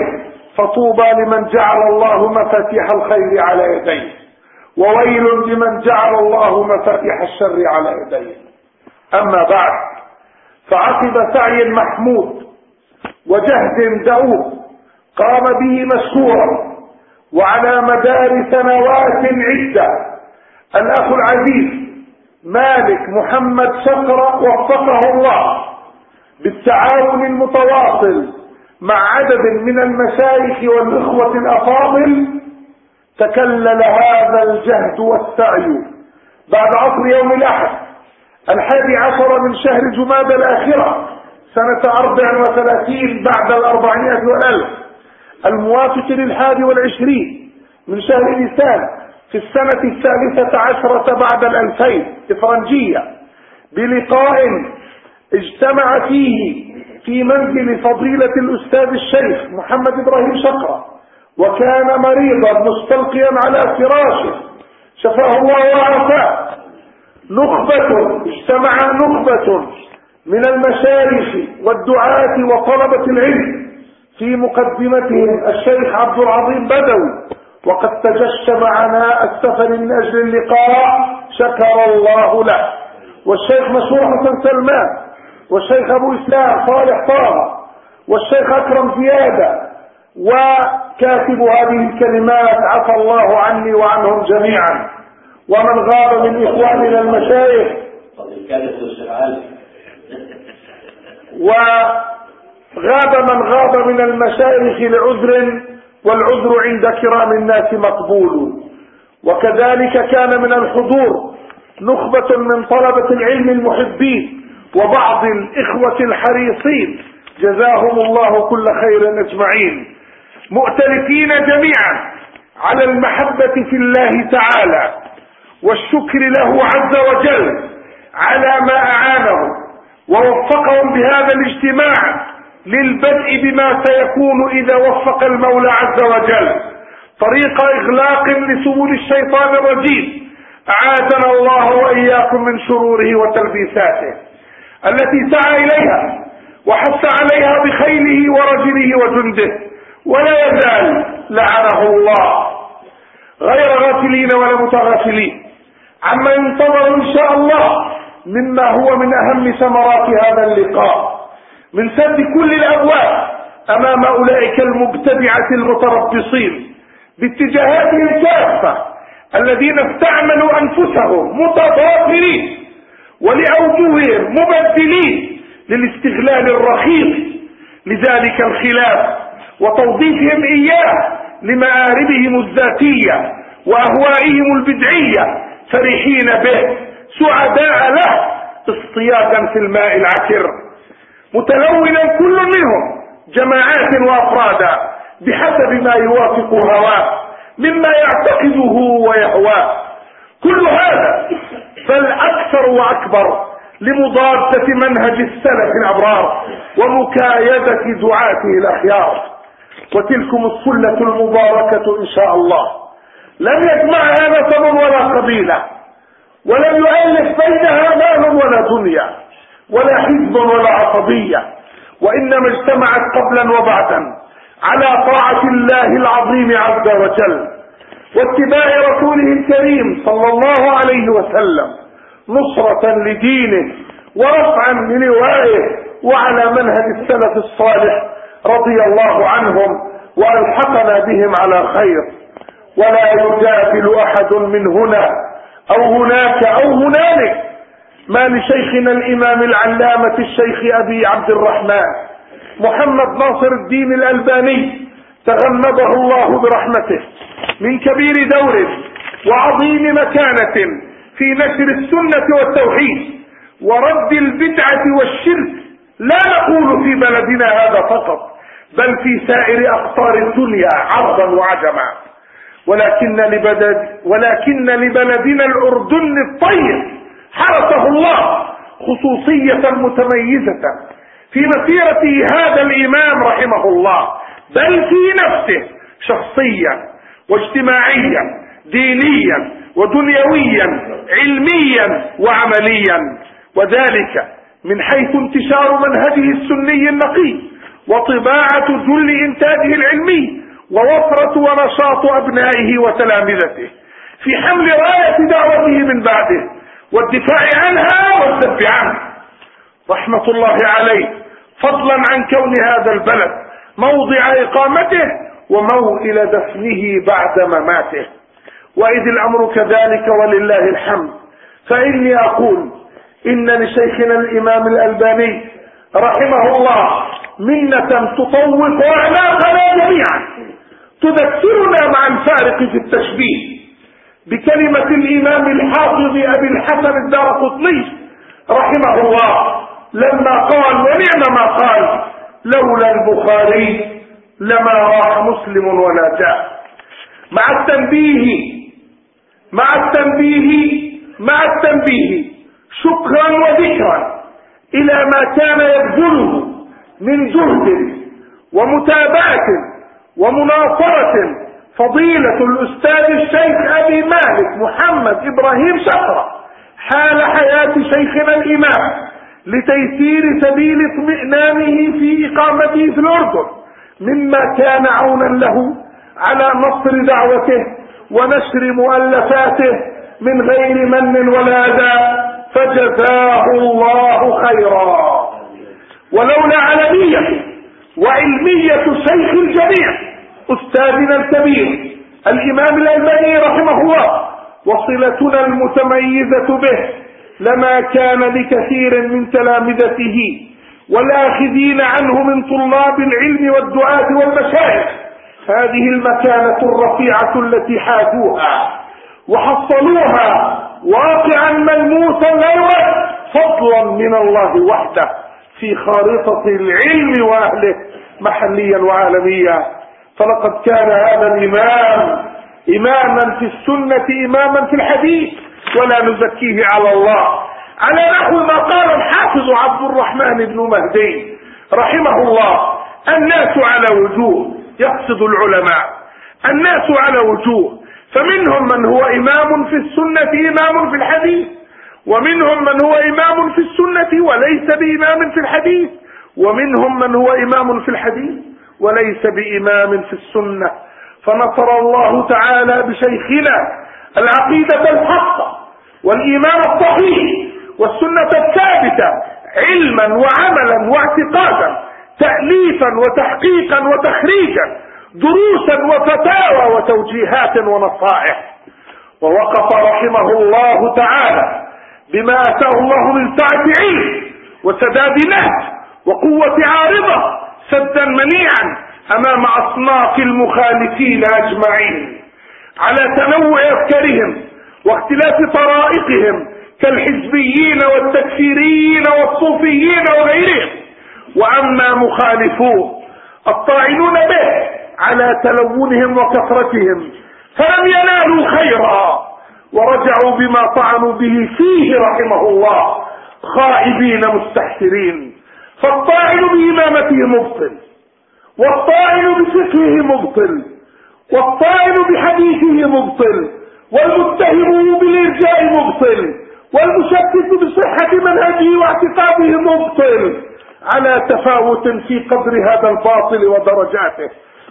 فطوبى لمن جعل الله مفاتيح الخير على يديه وويل لمن جعل الله مفاتيح الشر على يديه. أما بعد فعقب سعي محمود وجهد دؤوب قام به مشكورا وعلى مدار سنوات عدة الأخ العزيز مالك محمد شقرة وفقه الله بالتعاون المتواصل مع عدد من المشايخ والإخوة الأفاضل تكلل هذا الجهد والسعي بعد عصر يوم الأحد الحادي عشر من شهر جماد الآخرة سنة أربع وثلاثين بعد الأربعمائة والألف الموافق للحادي والعشرين من شهر نيسان في السنة الثالثة عشرة بعد الألفين إفرنجية. بلقاء اجتمع فيه في منزل فضيلة الأستاذ الشيخ محمد إبراهيم شقرة وكان مريضا مستلقيا على فراشه. شفاه الله وعافاه. نخبة اجتمع نخبة من المشايخ والدعاة وطلبة العلم في مقدمتهم الشيخ عبد العظيم بدوي. وقد تجشم عناء السفر من أجل اللقاء شكر الله له. والشيخ مشهور حسن سلمان والشيخ أبو إسلام صالح طه والشيخ أكرم زيادة وكاتب هذه الكلمات عفى الله عني وعنهم جميعا. ومن غاب من إخواننا المشايخ. وغاب من غاب من المشايخ لعذر والعذر عند كرام الناس مقبول. وكذلك كان من الحضور نخبة من طلبة العلم المحبين وبعض الإخوة الحريصين. جزاهم الله كل خير أجمعين. مؤتلفين جميعا على المحبة في الله تعالى والشكر له عز وجل على ما أعانهم ووفقهم بهذا الاجتماع للبدء بما سيكون إذا وفق المولى عز وجل. طريق إغلاق لسبل الشيطان الرجيم. أعاذنا الله وإياكم من شروره وتلبيساته. التي سعى إليها وحث عليها بخيله ورجله وجنده. ولا يزال لعنه الله. غير غافلين ولا متغافلين. عما ينتظر إن شاء الله مما هو من أهم ثمرات هذا اللقاء. من سد كل الأبواب أمام أولئك المبتدعة المتربصين باتجاهاتهم كافة الذين استعملوا أنفسهم متضافرين ولأوجههم مبدلين للاستغلال الرخيص لذلك الخلاف وتوظيفهم إياه لمآربهم الذاتية وأهوائهم البدعية فرحين به سعداء له اصطيادا في الماء العكر متلونا كل منهم جماعات وأفرادا بحسب ما يوافق هواه مما يعتقده ويهواه. كل هذا بل أكثر وأكبر لمضادة منهج السلف الأبرار ومكايدة دعاته الاخيار وتلكم السلة المباركة إن شاء الله. لم يجمعها نسب ولا قبيلة ولم يؤلف بينها مال ولا دنيا. ولا حزب ولا عصبية وإنما اجتمعت قبلا وبعدا على طاعة الله العظيم عز وجل واتباع رسوله الكريم صلى الله عليه وسلم نصرة لدينه ورفعا للوائه وعلى منهج السلف الصالح رضي الله عنهم وألحقنا بهم على خير. ولا يجادل أحد من هنا أو هناك أو هنالك ما لشيخنا الإمام العلامة الشيخ أبي عبد الرحمن محمد ناصر الدين الألباني تغمده الله برحمته من كبير دور وعظيم مكانة في نشر السنة والتوحيد ورد البدعة والشرك لا نقول في بلدنا هذا فقط بل في سائر أقطار الدنيا عرضا وعجما. ولكن لبلد ولكن لبلدنا الاردن الطيب حرسه الله خصوصية متميزة في مسيرة هذا الإمام رحمه الله بل في نفسه شخصيا واجتماعيا دينيا ودنيويا علميا وعمليا. وذلك من حيث انتشار منهجه السني النقي وطباعة جل إنتاجه العلمي ووفرة ونشاط أبنائه وتلامذته. في حمل راية دعوته من بعده والدفاع عنها والذب عنه رحمة الله عليه. فضلا عن كون هذا البلد موضع إقامته وموئل دفنه بعد مماته. وإذ الأمر كذلك ولله الحمد. فإني أقول إن لشيخنا الإمام الألباني رحمه الله منة تطوق اعناقنا جميعا. تذكرنا مع الفارق في التشبيه. بكلمة الإمام الحافظ أبي الحسن الدار قطني رحمه الله. لما قال ونعم ما قال لولا البخاري لما راح مسلم ولا جاء. مع التنبيه مع التنبيه مع التنبيه شكرا وذكرا إلى ما كان يبذله من جهد ومتابعة ومناصرة فضيلة الأستاذ الشيخ أبي مالك محمد إبراهيم شقرة حال حياة شيخنا الإمام لتيسير سبيل اطمئنانه في إقامته في الأردن مما كان عونا له على نصر دعوته ونشر مؤلفاته من غير من ولا أذى فجزاه الله خيرا. ولولا علمية وعلمية شيخ الجميع أستاذنا الكبير الإمام الألباني رحمه الله وصلتنا المتميزة به لما كان لكثير من تلامذته والآخذين عنه من طلاب العلم والدعاة والمشايخ. هذه المكانة الرفيعة التي حازوها وحصلوها واقعا ملموسا لا فضلا من الله وحده في خارطة العلم وأهله محليا وعالميا. فلقد كان هذا الإمام إماما في السنة إماما في الحديث ولا نزكيه على الله. على نحو ما قال الحافظ عبد الرحمن بن مهدي رحمه الله الناس على وجوه يقصد العلماء الناس على وجوه. فمنهم من هو إمام في السنة إمام في الحديث. ومنهم من هو إمام في السنة وليس بإمام في الحديث. ومنهم من هو إمام في الحديث. وليس بإمام في السنة. فنصر الله تعالى بشيخنا العقيدة الحقة والإيمان الصحيح والسنة الثابتة علما وعملا واعتقادا تأليفا وتحقيقا وتخريجا دروسا وفتاوى وتوجيهات ونصائح. ووقف رحمه الله تعالى بما آتاه الله من سعة علم وسداد نهج وقوة عارضة سدا منيعا أمام أصناف المخالفين أجمعين على تنوع أفكارهم واختلاف طرائقهم كالحزبيين والتكفيريين والصوفيين وغيرهم. وأما مخالفوه الطاعنون به على تلونهم وكثرتهم فلم ينالوا خيرا ورجعوا بما طعنوا به فيه رحمه الله خائبين مستحسرين. فالطاعن بإمامته مبطل والطاعن بفقهه مبطل والطاعن بحديثه مبطل والمتهم بالإرجاء مبطل والمشكك بصحة منهجه واعتقاده مبطل على تفاوت في قدر هذا الباطل ودرجاته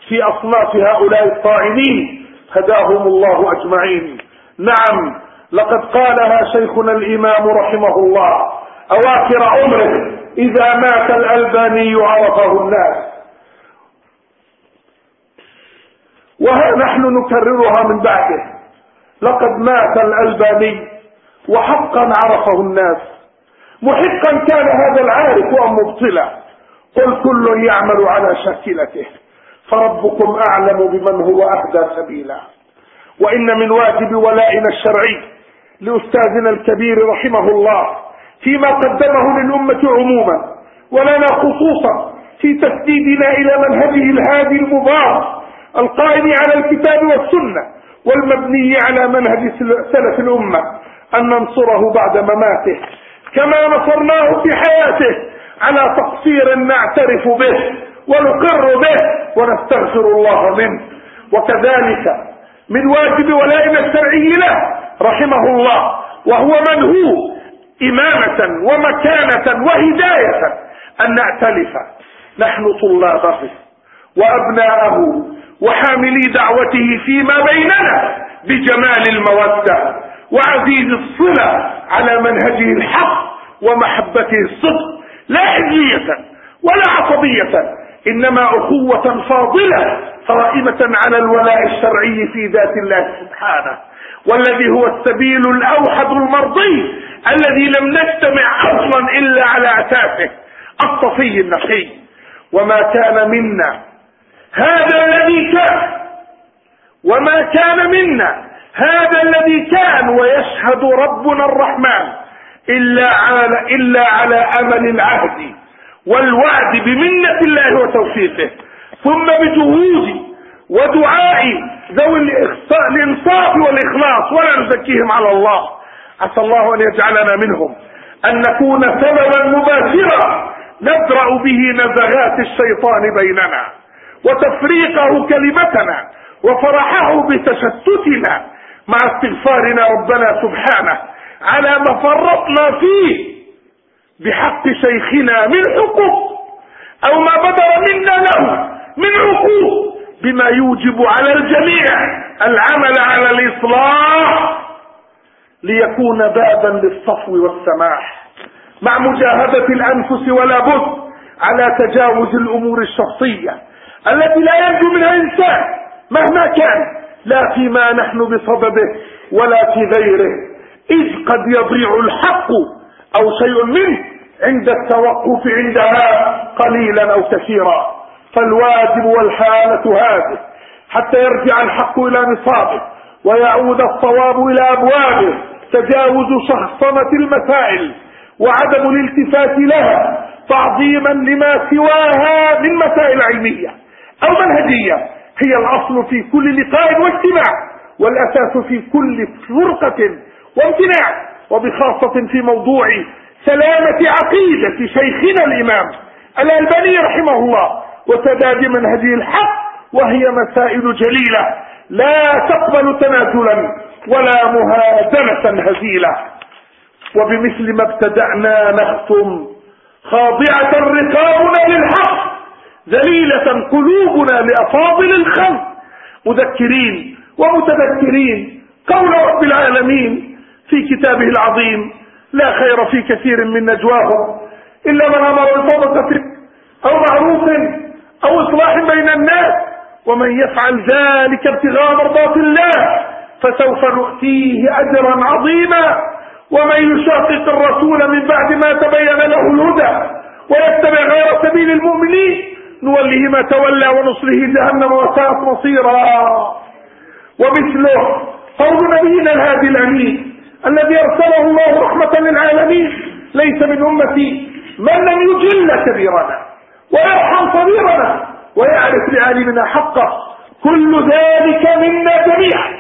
في أصناف هؤلاء الطاعنين هداهم الله أجمعين. نعم لقد قالها شيخنا الإمام رحمه الله أواخر عمره إذا مات الألباني عرفه الناس. وها نحن نكررها من بعده. لقد مات الألباني وحقا عرفه الناس. محقا كان هذا العارف أم مبطلا قل كل يعمل على شاكلته. فربكم أعلم بمن هو أهدى سبيلا. وإن من واجب ولائنا الشرعي لأستاذنا الكبير رحمه الله فيما قدمه للأمة عموما. ولنا خصوصا في تسديدنا إلى منهجه الهادي المبارك القائم على الكتاب والسنة والمبني على منهج سلف الأمة أن ننصره بعد مماته. كما نصرناه في حياته على تقصير نعترف به ونقر به ونستغفر الله منه. وكذلك من واجب ولائنا الشرعي له رحمه الله وهو من هو إمامة ومكانة وهداية أن نأتلف. نحن طلابه وأبناءه وحاملي دعوته فيما بيننا بجمال المودة وعزيز الصلة على منهجه الحق ومحبته الصدق. لا حزية ولا عصبية إنما أخوة فاضلة قائمة على الولاء الشرعي في ذات الله سبحانه. والذي هو السبيل الأوحد المرضي الذي لم نجتمع أصلا إلا على أساسه الصفي النقي. وما كان منا هذا الذي كان. وما كان منا هذا الذي كان ويشهد ربنا الرحمن إلا على, إلا على أمل العهد والوعد بمنة الله وتوفيقه. ثم بجهود ودعاء ذوي الإنصاف والإخلاص ولا نزكيهم على الله. عسى الله أن يجعلنا منهم. أن نكون سببا مباشرا ندرأ به نزغات الشيطان بيننا وتفريقه كلمتنا وفرحه بتشتتنا مع استغفارنا ربنا سبحانه على ما فرطنا فيه بحق شيخنا من حقوق أو ما بدر منا له من عقوق. بما يوجب على الجميع. العمل على الإصلاح ليكون بابا للصفو والسماح. مع مجاهدة الأنفس ولا بد على تجاوز الأمور الشخصية التي لا ينجو منها إنسان مهما كان. لا فيما نحن بصدده ولا في غيره. إذ قد يضيع الحق أو شيء منه عند التوقف عندها قليلا أو كثيرا. فالواجب والحالة هذه حتى يرجع الحق إلى نصابه ويعود الصواب إلى أبوابه تجاوز شخصنة المسائل وعدم الالتفات لها تعظيما لما سواها من مسائل علمية أو منهجية هي الأصل في كل لقاء واجتماع والأساس في كل فرقة وامتناع وبخاصة في موضوع سلامة عقيدة شيخنا الإمام الألباني رحمه الله. وسداد منهجه الحق وهي مسائل جليلة. لا تقبل تنازلا ولا مهادنة هزيلة. وبمثل ما ابتدأنا نختم خاضعة رقابنا للحق ذليلة قلوبنا لأفاضل الخلق. مذكرين ومتذكرين قول رب العالمين في كتابه العظيم لا خير في كثير من نجواهم إلا من أمر بصدقة أو معروف أو إصلاح بين الناس ومن يفعل ذلك ابتغاء مرضات الله فسوف نؤتيه أجرا عظيما. ومن يشاقق الرسول من بعد ما تبين له الهدى ويتبع غير سبيل المؤمنين نوله ما تولى ونصله جهنم وساءت مصيرا. ومثله قول نبينا الهادي الأمين الذي أرسله الله رحمة للعالمين ليس من أمتي من لم يجل كبيرنا ويرحم صغيرنا ويعرف لعالمنا حقه. كل ذلك منا جميعا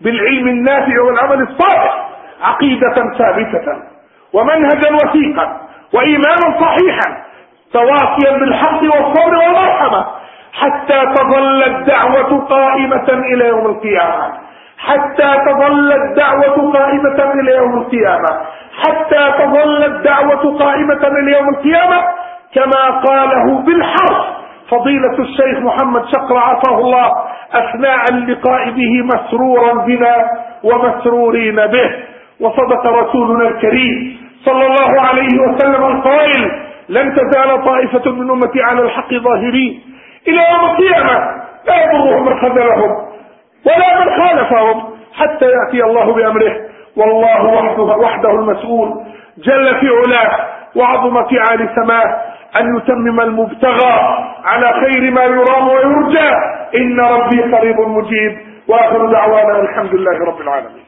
بالعلم النافع والعمل الصالح عقيدة ثابتة ومنهجا وثيقا وإيمانا صحيحا تواصيا بالحق والصبر والمرحمة حتى تظل الدعوة قائمة إلى يوم القيامة. حتى تظل الدعوة قائمة إلى يوم القيامة. حتى تظل الدعوة قائمة إلى يوم القيامة. كما قاله بالحرف. فضيلة الشيخ محمد شقر عطاه الله أثناء اللقاء به مسرورا بنا ومسرورين به. وصدق رسولنا الكريم صلى الله عليه وسلم القائل لن تزال طائفة من أمتي على الحق ظاهرين. إلى يوم القيامة لا يضرهم من خذلهم ولا من خالفهم حتى يأتي الله بأمره. والله وحده, وحده المسؤول جل في علاه وعظم في عالي سماه أن يتمم المبتغى على خير ما يرام ويرجى. إن ربي قريب مجيب. وآخر دعوانا الحمد لله رب العالمين.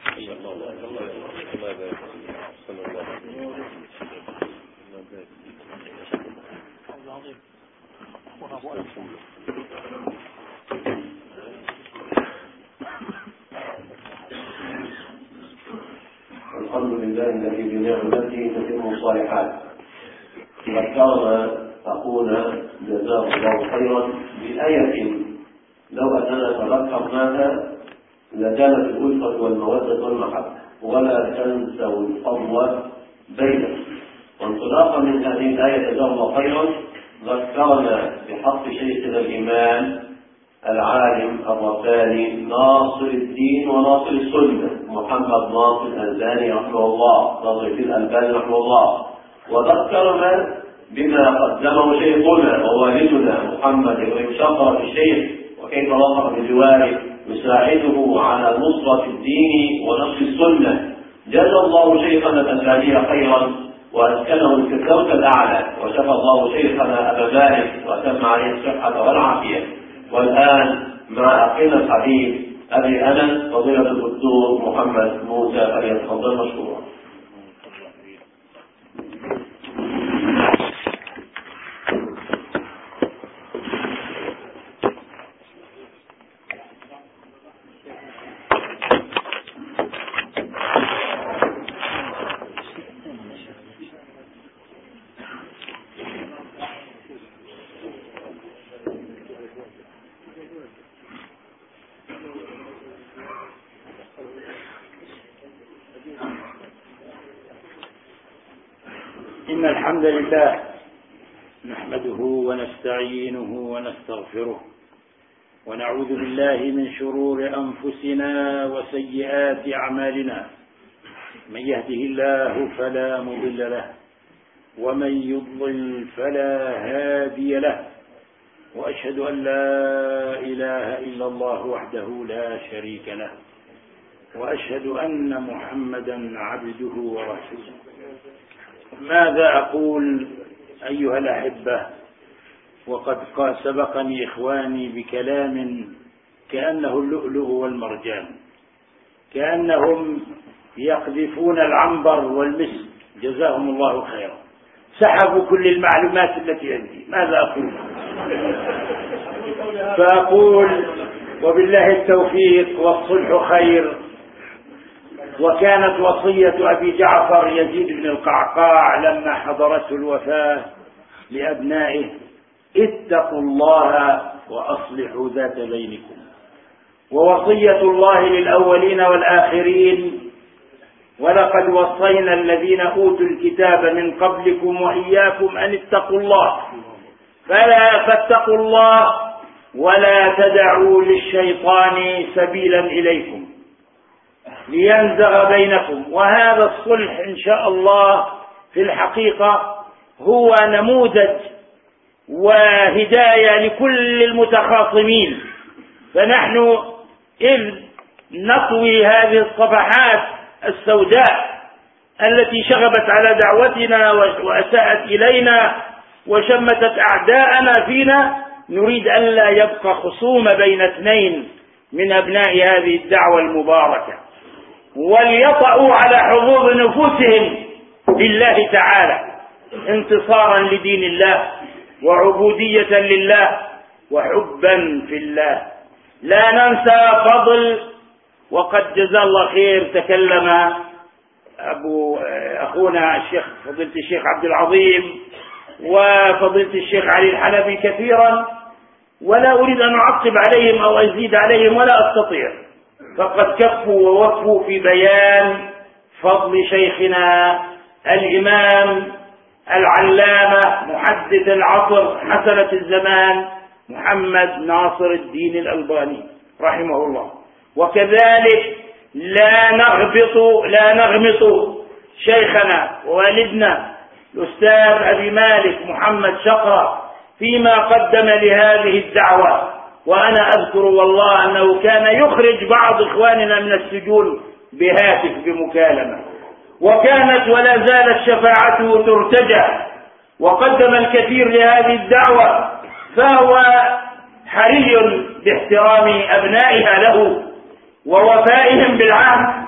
الحمد لله الذي بنعمته تتم الصالحات. ذكرنا أخونا جزاه الله خيرا بآية. لو أننا تذكرناها لكانت الألفة والمودة والمحبة. ولا تنسوا الفضل بينكم. وانطلاقا من هذه الآية جزاه الله خيرا ذكرنا بحق شيخنا الإمام العالم الرباني ناصر الدين وناصر السنة محمد ناصر الألباني رحمه الله ناصر الدين الألباني رحمه الله. وذكرنا بما قدمه شيخنا ووالدنا محمد بن شقر الشيخ وكيف وقف بجواره يساعده على نصرة الدين ونشر السنة. جزى الله شيخنا الألباني خيرا وأسكنه الفردوس الأعلى وشفى الله شيخنا أبا مالك وأتم عليه الصحة والعافية. والآن مع أخينا الحبيب أبي أنس فضيلة الدكتور محمد موسى فليتفضل مشكورا إن الحمد لله نحمده ونستعينه ونستغفره ونعوذ بالله من شرور أنفسنا وسيئات أعمالنا. من يهده الله فلا مضل له ومن يضلل فلا هادي له. وأشهد أن لا إله إلا الله وحده لا شريك له. وأشهد أن محمدا عبده ورسوله. ماذا أقول أيها الأحبة؟ وقد سبقني إخواني بكلام كأنه اللؤلؤ والمرجان كأنهم يقذفون العنبر والمسك جزاهم الله خيرا. سحبوا كل المعلومات التي عندي ماذا أقول؟ فأقول وبالله التوفيق والصلح خير وكانت وصية أبي جعفر يزيد بن القعقاع لما حضرته الوفاة لأبنائه اتقوا الله وأصلحوا ذات بينكم. ووصية الله للأولين والآخرين. ولقد وصينا الذين أوتوا الكتاب من قبلكم وإياكم أن اتقوا الله. فلا فاتقوا الله ولا تدعوا للشيطان سبيلا إليكم. لينزغ بينكم. وهذا الصلح إن شاء الله في الحقيقة هو نموذج وهداية لكل المتخاصمين. فنحن إذ نطوي هذه الصفحات السوداء التي شغبت على دعوتنا وأساءت إلينا وشمتت أعداءنا فينا نريد ألا يبقى خصوم بين اثنين من أبناء هذه الدعوة المباركة. وليطأوا على حظوظ نفوسهم لله تعالى انتصارا لدين الله. وعبودية لله وحبا في الله. لا ننسى فضل وقد جزا الله خير تكلم أبو أخونا الشيخ فضيلة الشيخ عبد العظيم وفضيلة الشيخ علي الحلبي كثيرا ولا أريد أن أعقب عليهم أو أزيد عليهم ولا أستطيع. فقد كفوا ووفوا في بيان فضل شيخنا الإمام العلامة محدث العصر حسنة الزمان محمد ناصر الدين الألباني رحمه الله. وكذلك لا نغبط لا نغمط شيخنا ووالدنا الأستاذ أبي مالك محمد شقرة فيما قدم لهذه الدعوة. وأنا أذكر والله أنه كان يخرج بعض إخواننا من السجون بهاتف بمكالمة. وكانت ولا زالت شفاعته ترتجى. وقدم الكثير لهذه الدعوة فهو حري باحترام أبنائها له ووفائهم بالعهد.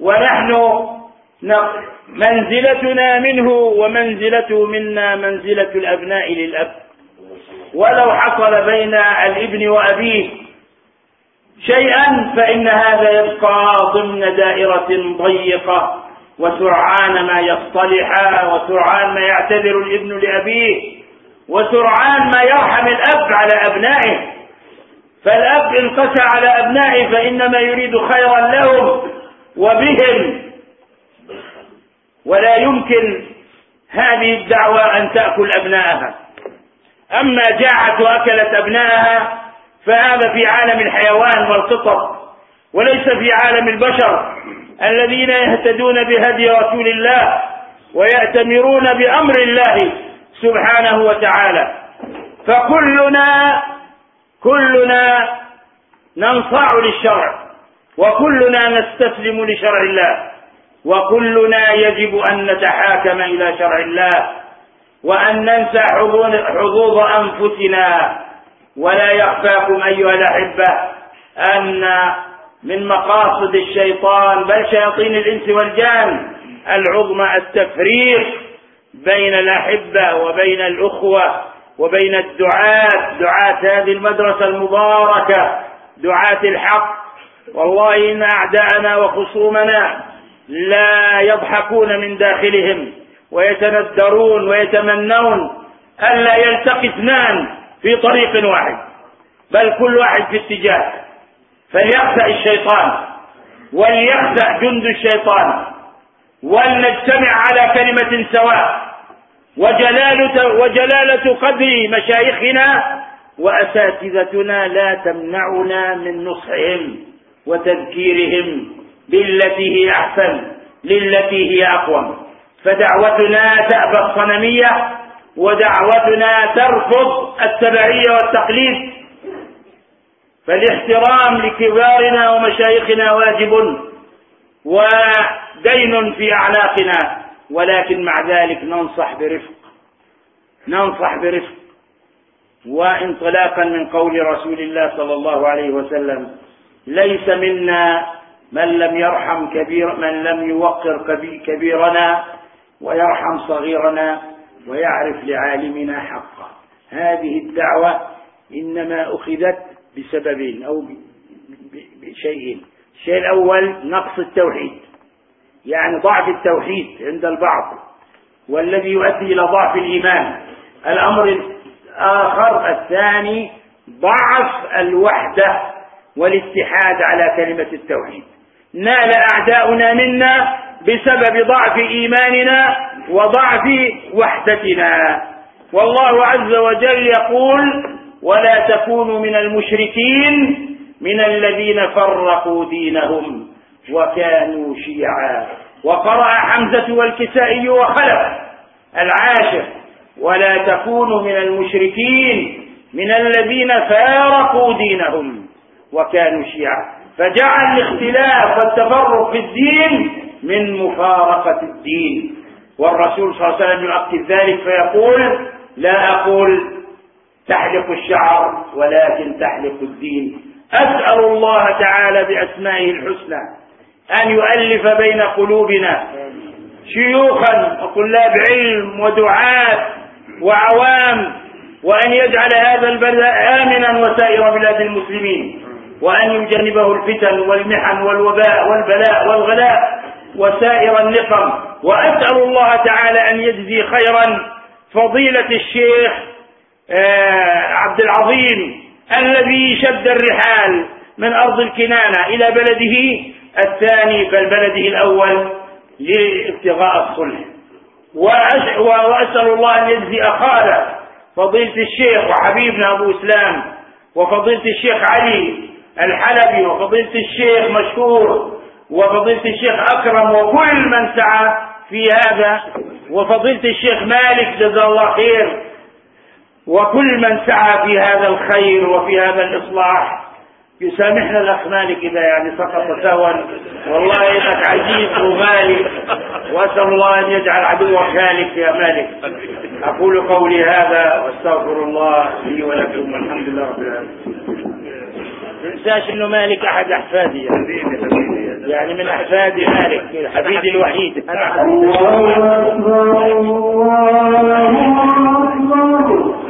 ونحن منزلتنا منه ومنزلته منا منزلة الأبناء للأب. ولو حصل بين الابن وأبيه شيئا فإن هذا يبقى ضمن دائرة ضيقة. وسرعان ما يصطلح وسرعان ما يعتذر الابن لأبيه وسرعان ما يرحم الأب على أبنائه. فالأب إن قسى على أبنائه فإنما يريد خيرا لهم وبهم. ولا يمكن هذه الدعوة أن تأكل أبنائها أما جاعت وأكلت أبنائها فهذا في عالم الحيوان والقطط وليس في عالم البشر. الذين يهتدون بهدي رسول الله ويأتمرون بأمر الله سبحانه وتعالى. فكلنا كلنا ننصاع للشرع وكلنا نستسلم لشرع الله وكلنا يجب أن نتحاكم إلى شرع الله وأن ننسى حظوظ أنفسنا. ولا يخفاكم أيها الأحبة أن من مقاصد الشيطان بل شياطين الإنس والجان. العظمى التفريق بين الأحبة وبين الأخوة وبين الدعاة دعاة هذه المدرسة المباركة دعاة الحق. والله إن أعداءنا وخصومنا لا يضحكون من داخلهم ويتندرون ويتمنون ألا يلتقي اثنان في طريق واحد بل كل واحد في اتجاه. فليخسأ الشيطان وليخسأ جند الشيطان ولنجتمع على كلمة سواء. وجلالة, وجلالة قدر مشايخنا وأساتذتنا لا تمنعنا من نصحهم وتذكيرهم بالتي هي أحسن للتي هي أقوم. فدعوتنا تأبى الصنمية ودعوتنا ترفض التبعية والتقليد فالاحترام لكبارنا ومشايخنا واجب ودين في أعناقنا ولكن مع ذلك ننصح برفق. ننصح برفق. وانطلاقا من قول رسول الله صلى الله عليه وسلم ليس منا من لم يرحم كبير من لم يوقر كبيرنا ويرحم صغيرنا ويعرف لعالمنا حقه هذه الدعوة إنما أخذت بسببين أو بشيئين. الشيء الأول نقص التوحيد يعني ضعف التوحيد عند البعض والذي يؤدي إلى ضعف الإيمان. الأمر الآخر الثاني ضعف الوحدة والاتحاد على كلمة التوحيد. نال أعداؤنا منا بسبب ضعف إيماننا وضعف وحدتنا. والله عز وجل يقول ولا تكونوا من المشركين من الذين فرقوا دينهم وكانوا شيعا. وقرأ حمزة والكسائي وخلف العاشر ولا تكونوا من المشركين من الذين فارقوا دينهم وكانوا شيعا. فجعل الاختلاف والتفرق في الدين من مفارقة الدين. والرسول صلى الله عليه وسلم يؤكد ذلك فيقول لا أقول تحلق الشعر ولكن تحلق الدين. أسأل الله تعالى بأسمائه الحسنى أن يؤلف بين قلوبنا شيوخا وطلاب علم ودعاة وعوام وأن يجعل هذا البلد آمنا وسائر بلاد المسلمين وأن يجنبه الفتن والمحن والوباء والبلاء والغلاء وسائر النقم. وأسأل الله تعالى أن يجزي خيرا فضيلة الشيخ عبد العظيم الذي شد الرحال من أرض الكنانة إلى بلده الثاني بل بلده الأول لابتغاء الصلح. وأسأل الله أن يجزي أخانا فضيلة الشيخ وحبيبنا أبو إسلام وفضيلة الشيخ علي الحلبي وفضيلة الشيخ مشهور وفضيلة الشيخ أكرم وكل من سعى في هذا وفضيلة الشيخ مالك جزاه الله خير. وكل من سعى في هذا الخير وفي هذا الإصلاح يسامحنا الأخ مالك إذا يعني سقط سهوا. والله إنك عزيز وغالي وأسأل الله أن يجعل عدوك مالك يا مالك. أقول قولي هذا وأستغفر الله لي ولكم والحمد لله رب العالمين. تنساش إنه مالك أحد أحفادي. يعني, يعني من أحفاد مالك حفيدي الوحيد. أنا الله أكبر الله أكبر.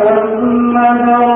حي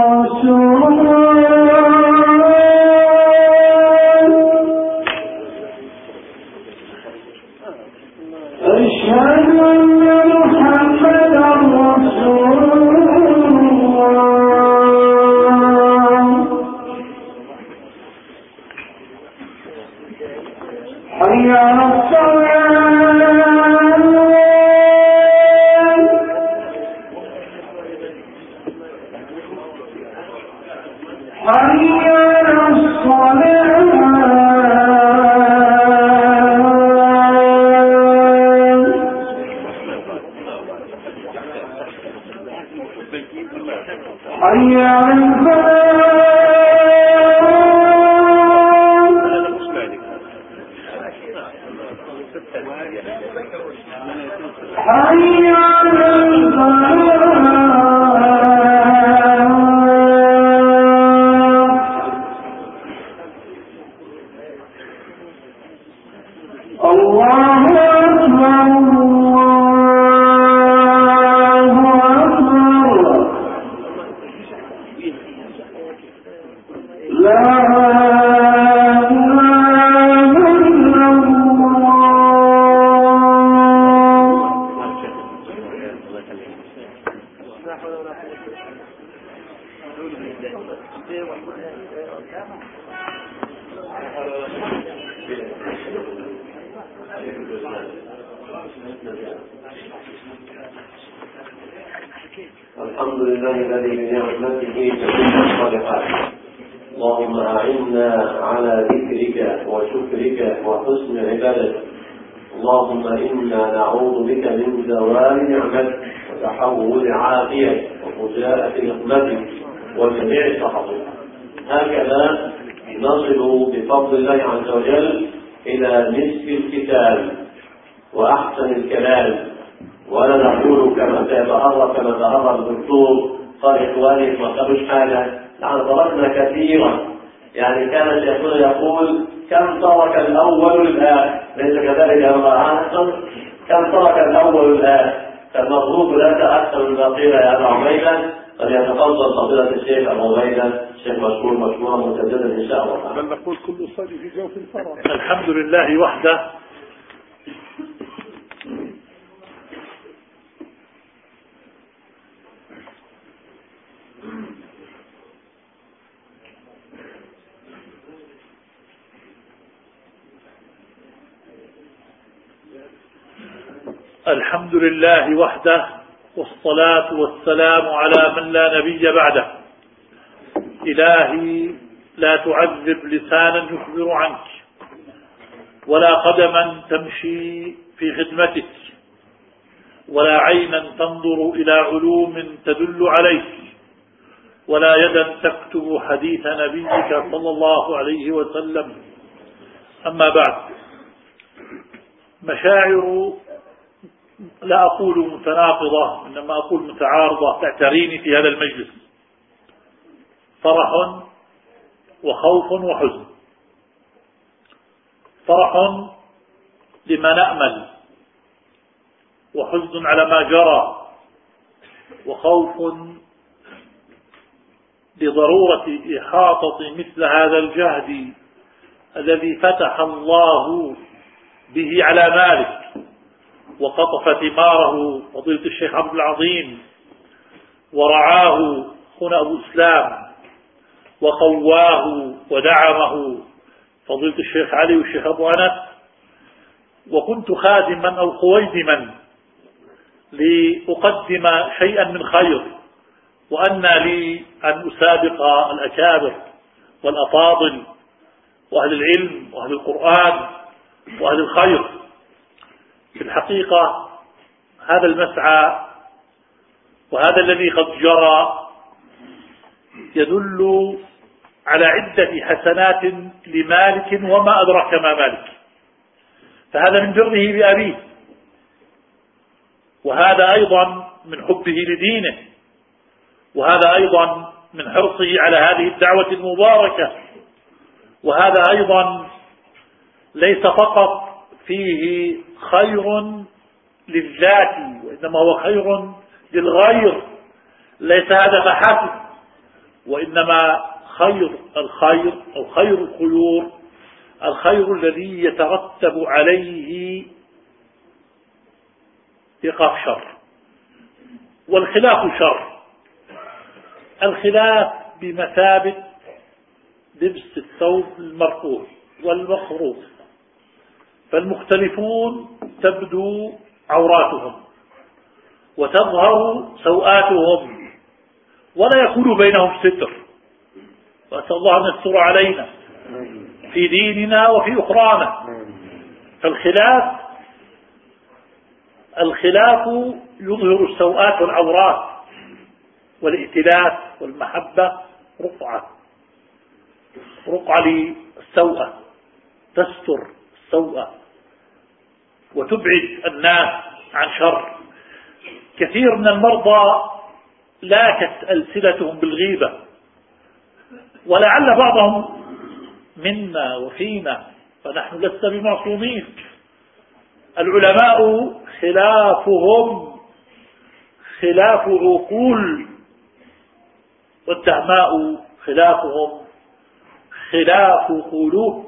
في جوف الفرح الحمد لله وحده. الحمد لله وحده والصلاة والسلام على من لا نبي بعده. إلهي لا تعذب لسانا يخبر عنك ولا قدما تمشي في خدمتك ولا عينا تنظر إلى علوم تدل عليك ولا يدا تكتب حديث نبيك صلى الله عليه وسلم. أما بعد مشاعر لا أقول متناقضة إنما أقول متعارضة تعتريني في هذا المجلس. فرح وخوف وحزن. فرح لما نأمل وحزن على ما جرى وخوف لضرورة إحاطة مثل هذا الجهد الذي فتح الله به على مالك وقطف ثماره. فضيلة الشيخ عبد العظيم ورعاه هنا أبو إسلام. وقواه ودعمه. فضيلة الشيخ علي والشيخ أبو أنس. وكنت خادما أو خويدما لأقدم شيئا من خير وأن لي أن أسابق الأكابر والأفاضل وأهل العلم وأهل القرآن وأهل الخير. في الحقيقة هذا المسعى وهذا الذي قد جرى يدل على عدة حسنات لمالك وما أدرك ما مالك. فهذا من بره بأبيه وهذا أيضا من حبه لدينه. وهذا أيضا من حرصه على هذه الدعوة المباركة. وهذا أيضا ليس فقط فيه خير للذات وإنما هو خير للغير. ليس هذا فحسب وإنما خير الخير أو خير الخيور الخير الذي يترتب عليه إيقاف شر والخلاف شر. الخلاف بمثابة لبس الثوب المرفوع والمخروط. فالمختلفون تبدو عوراتهم وتظهر سوآتهم ولا يكون بينهم ستر. وأسأل الله أن يستر علينا في ديننا وفي أخرانا. فالخلاف الخلاف يظهر السوآت والعورات والائتلاف والمحبة. رقعة. رقعة للسوءة. تستر السوءة وتبعد الناس عن شر. كثير من المرضى لاكت ألسنتهم بالغيبة. ولعل بعضهم منا وفينا فنحن لسنا بمعصومين. العلماء خلافهم خلاف عقول والدهماء خلافهم خلاف قلوب.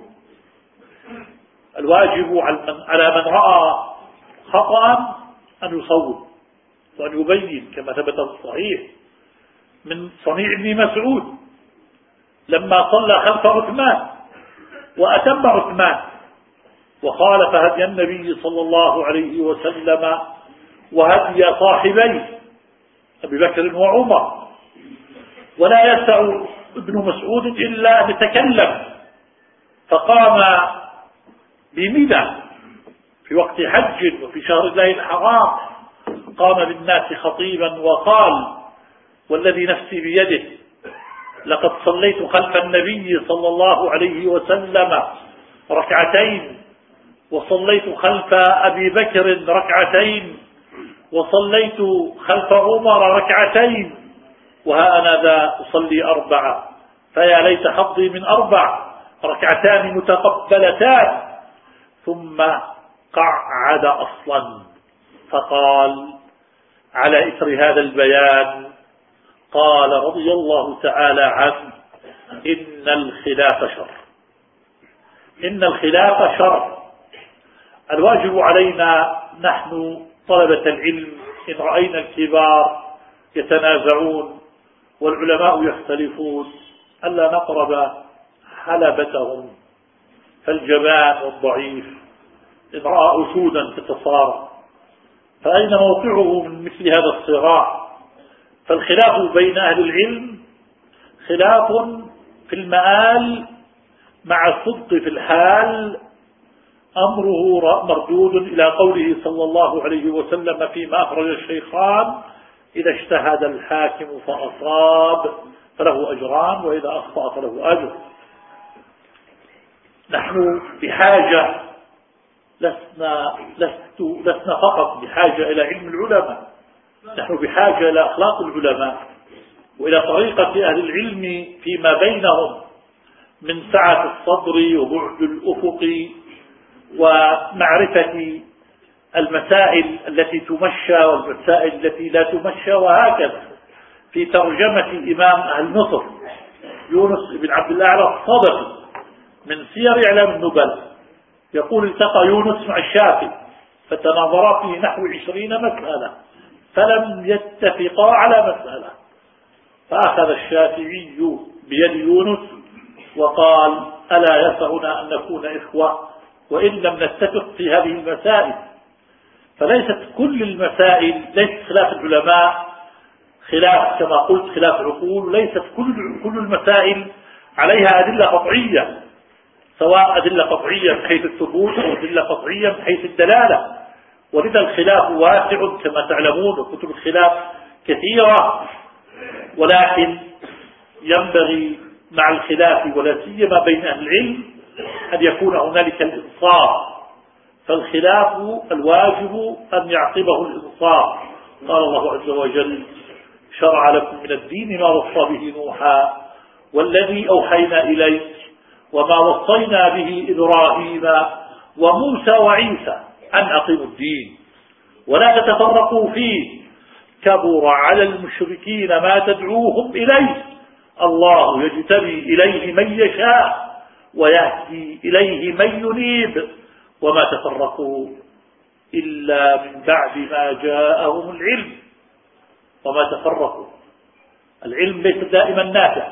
الواجب على من رأى خطأ أن يصوب وأن يبين كما ثبت في الصحيح من صنيع ابن مسعود. لما صلى خلف عثمان وأتم عثمان وخالف هدي النبي صلى الله عليه وسلم وهدي صاحبيه أبي بكر وعمر. ولا يسع ابن مسعود إلا أن يتكلم. فقام بمنى في وقت حج وفي شهر الله الحرام. قام للناس خطيبا وقال والذي نفسي بيده لقد صليت خلف النبي صلى الله عليه وسلم ركعتين وصليت خلف أبي بكر ركعتين وصليت خلف عمر ركعتين وها أنا ذا أصلي أربعة فيا ليت حظي من أربع ركعتان متقبلتان ثم قعد أصلا فقال على إثر هذا البيان قال رضي الله تعالى عنه إن الخلاف شر. إن الخلاف شر. الواجب علينا نحن طلبة العلم إن رأينا الكبار يتنازعون والعلماء يختلفون ألا نقرب حلبتهم. فالجبان والضعيف إن رأى أسودا تتصارع. فأين موقعه من مثل هذا الصراع؟ فالخلاف بين أهل العلم خلاف في المآل مع الصدق في الحال أمره مردود إلى قوله صلى الله عليه وسلم فيما أخرج الشيخان إذا اجتهد الحاكم فأصاب فله أجران وإذا أخطأ فله أجر. نحن بحاجة لسنا, لست لسنا فقط بحاجة إلى علم العلماء نحن بحاجة إلى أخلاق العلماء وإلى طريقة أهل العلم فيما بينهم من سعة الصدر وبعد الأفق ومعرفة المسائل التي تمشى والمسائل التي لا تمشى وهكذا. في ترجمة إمام أهل مصر يونس بن عبد الأعلى الصدقي من سير إعلام النبل يقول التقى يونس مع الشافعي فتناظرا في نحو عشرين مسألة. فلم يتفقا على مسألة. فأخذ الشافعي بيد يونس وقال ألا يسعنا أن نكون إخوة وإن لم نتفق في هذه المسائل. فليست كل المسائل ليست خلاف العلماء خلاف كما قلت خلاف عقول ليست كل كل المسائل عليها أدلة قطعية سواء أدلة قطعية من حيث الثبوت أو أدلة قطعية من حيث الدلالة. ولذا الخلاف واسع كما تعلمون وكتب الخلاف كثيرة ولكن ينبغي مع الخلاف ولا سيما بين أهل العلم أن يكون هنالك الإنصاف. فالخلاف الواجب أن يعقبه الإنصاف. قال الله عز وجل شرع لكم من الدين ما وصى به نوحا والذي أوحينا إليك وما وصينا به إبراهيم وموسى وعيسى أن أقيموا الدين ولا تتفرقوا فيه. كبر على المشركين ما تدعوهم إليه. الله يجتبي إليه من يشاء ويهدي إليه من ينيب. وما تفرقوا إلا من بعد ما جاءهم العلم. وما تفرقوا. العلم ليس دائما نافع.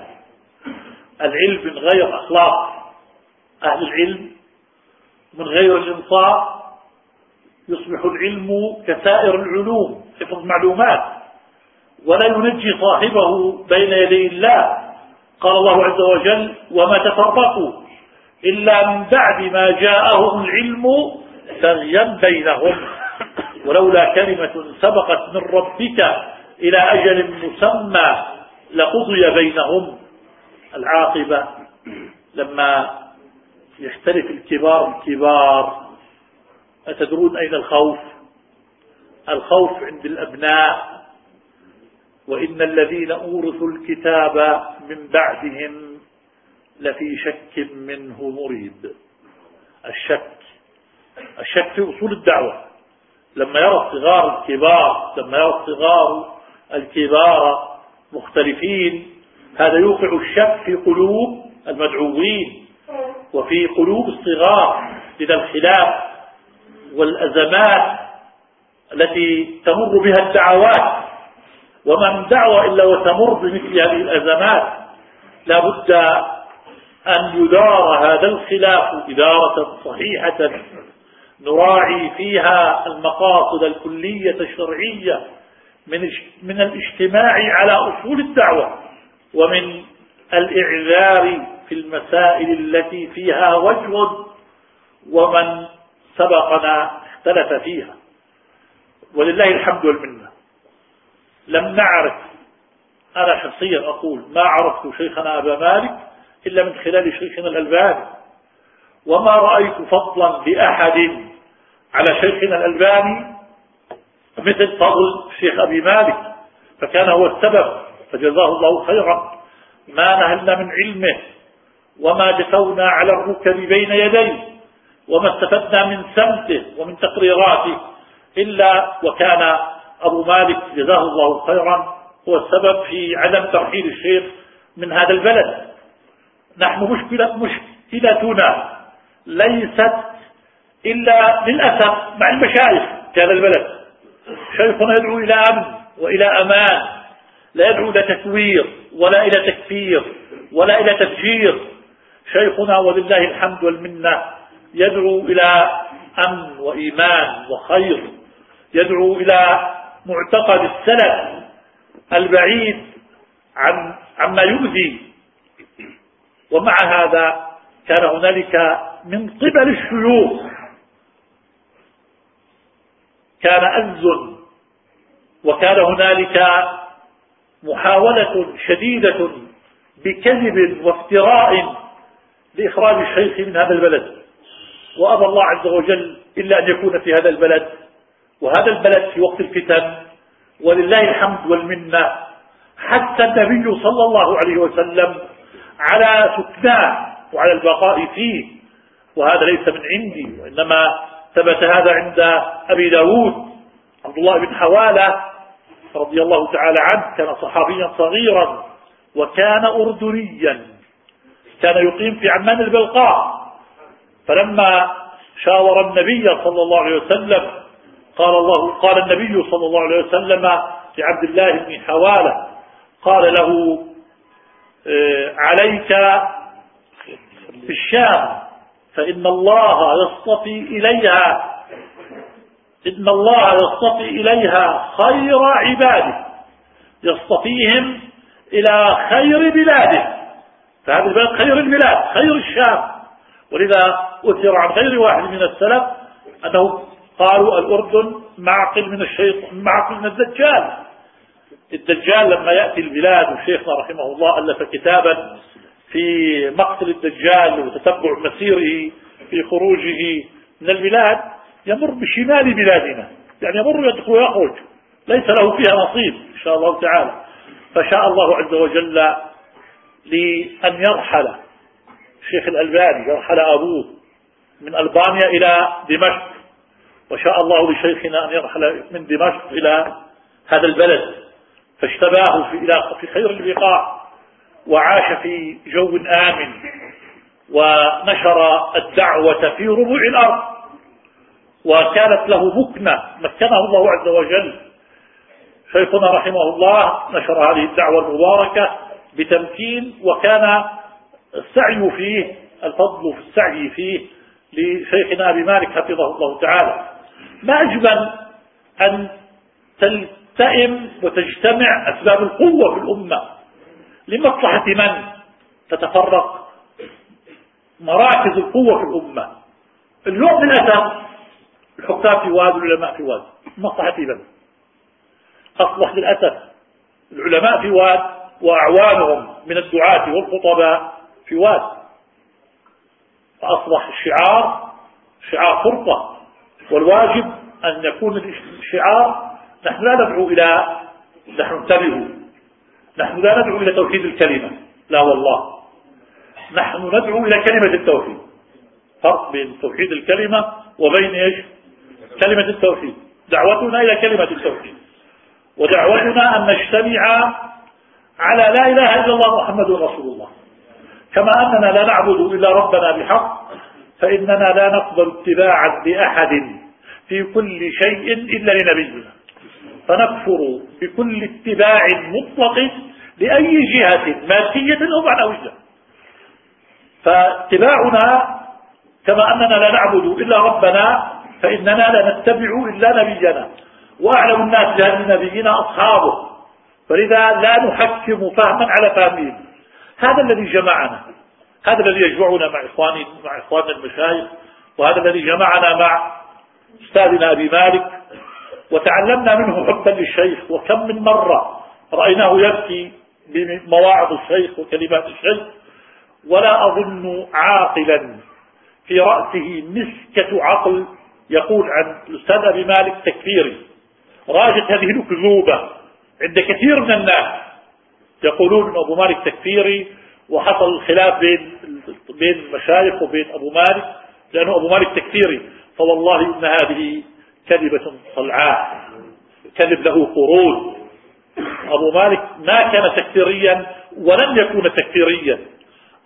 العلم من غير أخلاق. أهل العلم من غير الإنصاف. يصبح العلم كسائر العلوم حفظ معلومات ولا ينجي صاحبه بين يدي الله. قال الله عز وجل وما تفرقوا إلا من بعد ما جاءهم العلم بغيا بينهم. (laughs) ولولا كلمة سبقت من ربك إلى أجل مسمى لقضي بينهم. العاقبة لما يختلف الكبار الكبار أتدرون أين الخوف؟ الخوف عند الأبناء. وإن الذين أورثوا الكتاب من بعدهم لفي شك منه مريب. الشك الشك في أصول الدعوة. لما يرى الصغار الكبار لما يرى الصغار الكبار مختلفين هذا يوقع الشك في قلوب المدعوين وفي قلوب الصغار. إذا الخلاف والأزمات التي تمر بها الدعوات وما من دعوة إلا وتمر بمثل هذه الأزمات. لا بد أن يدار هذا الخلاف إدارة صحيحة. نراعي فيها المقاصد الكلية الشرعية من من الاجتماع على أصول الدعوة ومن الإعذار في المسائل التي فيها وجه ومن سبقنا اختلف فيها. ولله الحمد والمنة. لم نعرف. أنا شخصيا أقول ما عرفت شيخنا أبا مالك إلا من خلال شيخنا الألباني. وما رأيت فضلا لأحد على شيخنا الألباني مثل فضل الشيخ أبي مالك. فكان هو السبب فجزاه الله خيرا. ما نهلنا من علمه وما جثونا على الركب بين يديه. وما استفدنا من سمته ومن تقريراته إلا وكان أبو مالك جزاه الله خيرا هو السبب في عدم ترحيل الشيخ من هذا البلد. نحن مشكلة مشكلتنا ليست إلا للأسف مع المشايخ في هذا البلد. شيخنا يدعو إلى أمن وإلى أمان لا يدعو إلى تكوير ولا إلى تكفير ولا إلى تفجير. شيخنا ولله الحمد والمنة يدعو إلى أمن وإيمان وخير. يدعو إلى معتقد السلف البعيد عن عما يؤذي. ومع هذا كان هنالك من قبل الشيوخ كان أز وكان هنالك محاولة شديدة بكذب وافتراء لإخراج الشيخ من هذا البلد. وأبى الله عز وجل إلا أن يكون في هذا البلد وهذا البلد في وقت الفتن ولله الحمد والمنة حتى النبي صلى الله عليه وسلم على سكناه وعلى البقاء فيه وهذا ليس من عندي وإنما ثبت هذا عند أبي داود عبد الله بن حوالة رضي الله تعالى عنه كان صحابيا صغيرا وكان أردنيا كان يقيم في عمان البلقاء. فلما شاور النبي صلى الله عليه وسلم قال الله قال النبي صلى الله عليه وسلم لعبد الله بن حوالة قال له آه، عليك في الشام فإن الله يصطفي إليها إن الله يصطفي إليها خير عباده يصطفيهم إلى خير بلاده. فهذا البلد خير البلاد خير الشام. ولذا أثر عن غير واحد من السلف أنه قالوا الأردن معقل من الشيطان معقل من الدجال. الدجال لما يأتي البلاد وشيخنا رحمه الله ألف كتابا في مقتل الدجال وتتبع مسيره في خروجه من البلاد يمر بشمال بلادنا. يعني يمر يدخل ويخرج. ليس له فيها نصيب إن شاء الله تعالى. فشاء الله عز وجل لأن يرحل. الشيخ الألباني يرحل أبوه. من ألبانيا إلى دمشق. وشاء الله لشيخنا أن يرحل من دمشق إلى هذا البلد. فاشتباه في, إلى في خير البقاع وعاش في جو آمن ونشر الدعوة في ربوع الأرض. وكانت له مكنة مكنه الله عز وجل. شيخنا رحمه الله نشر هذه الدعوة المباركة بتمكين وكان السعي فيه الفضل في السعي فيه لشيخنا أبي مالك حفظه الله تعالى. ما أجمل أن تلتئم وتجتمع أسباب القوة في الأمة. لمصلحة من؟ تتفرق مراكز القوة في الأمة. اليوم للأسف الحكام في واد والعلماء في واد مصلحة من أصبح للأسف العلماء في واد وأعوانهم من الدعاة والخطباء في واد فأصبح الشعار شعار فرقة. والواجب أن يكون الشعار نحن لا ندعو إلى نحن انتبهوا. نحن لا ندعو إلى توحيد الكلمة. لا والله. نحن ندعو إلى كلمة التوحيد. فرق بين توحيد الكلمة وبين إيش؟ كلمة التوحيد. دعوتنا إلى كلمة التوحيد. ودعوتنا أن نجتمع على لا إله إلا الله محمد رسول الله. كما أننا لا نعبد إلا ربنا بحق فإننا لا نقبل اتباعا لأحد في كل شيء إلا لنبينا. فنكفر بكل اتباع مطلق لأي جهة مادية أو معنوية. فاتباعنا كما أننا لا نعبد إلا ربنا فإننا لا نتبع إلا نبينا. وأعلم الناس بأن نبينا أصحابه. فلذا لا نحكم فهما على فهمهم. هذا الذي جمعنا. هذا الذي يجمعنا مع إخواني مع إخواننا المشايخ وهذا الذي جمعنا مع أستاذنا أبي مالك وتعلمنا منه حبا للشيخ وكم من مرة رأيناه يبكي بمواعظ الشيخ وكلمات الشيخ ولا أظن عاقلا في رأسه مسكة عقل يقول عن الأستاذ أبي مالك تكفيري. راجت هذه الأكذوبة عند كثير من الناس. يقولون أن أبو مالك تكفيري وحصل الخلاف بين بين المشايخ وبين أبو مالك لأنه أبو مالك تكفيري. فوالله إن هذه كذبة صلعاء. كذب له قرون. أبو مالك ما كان تكفيريا ولن يكون تكفيريا.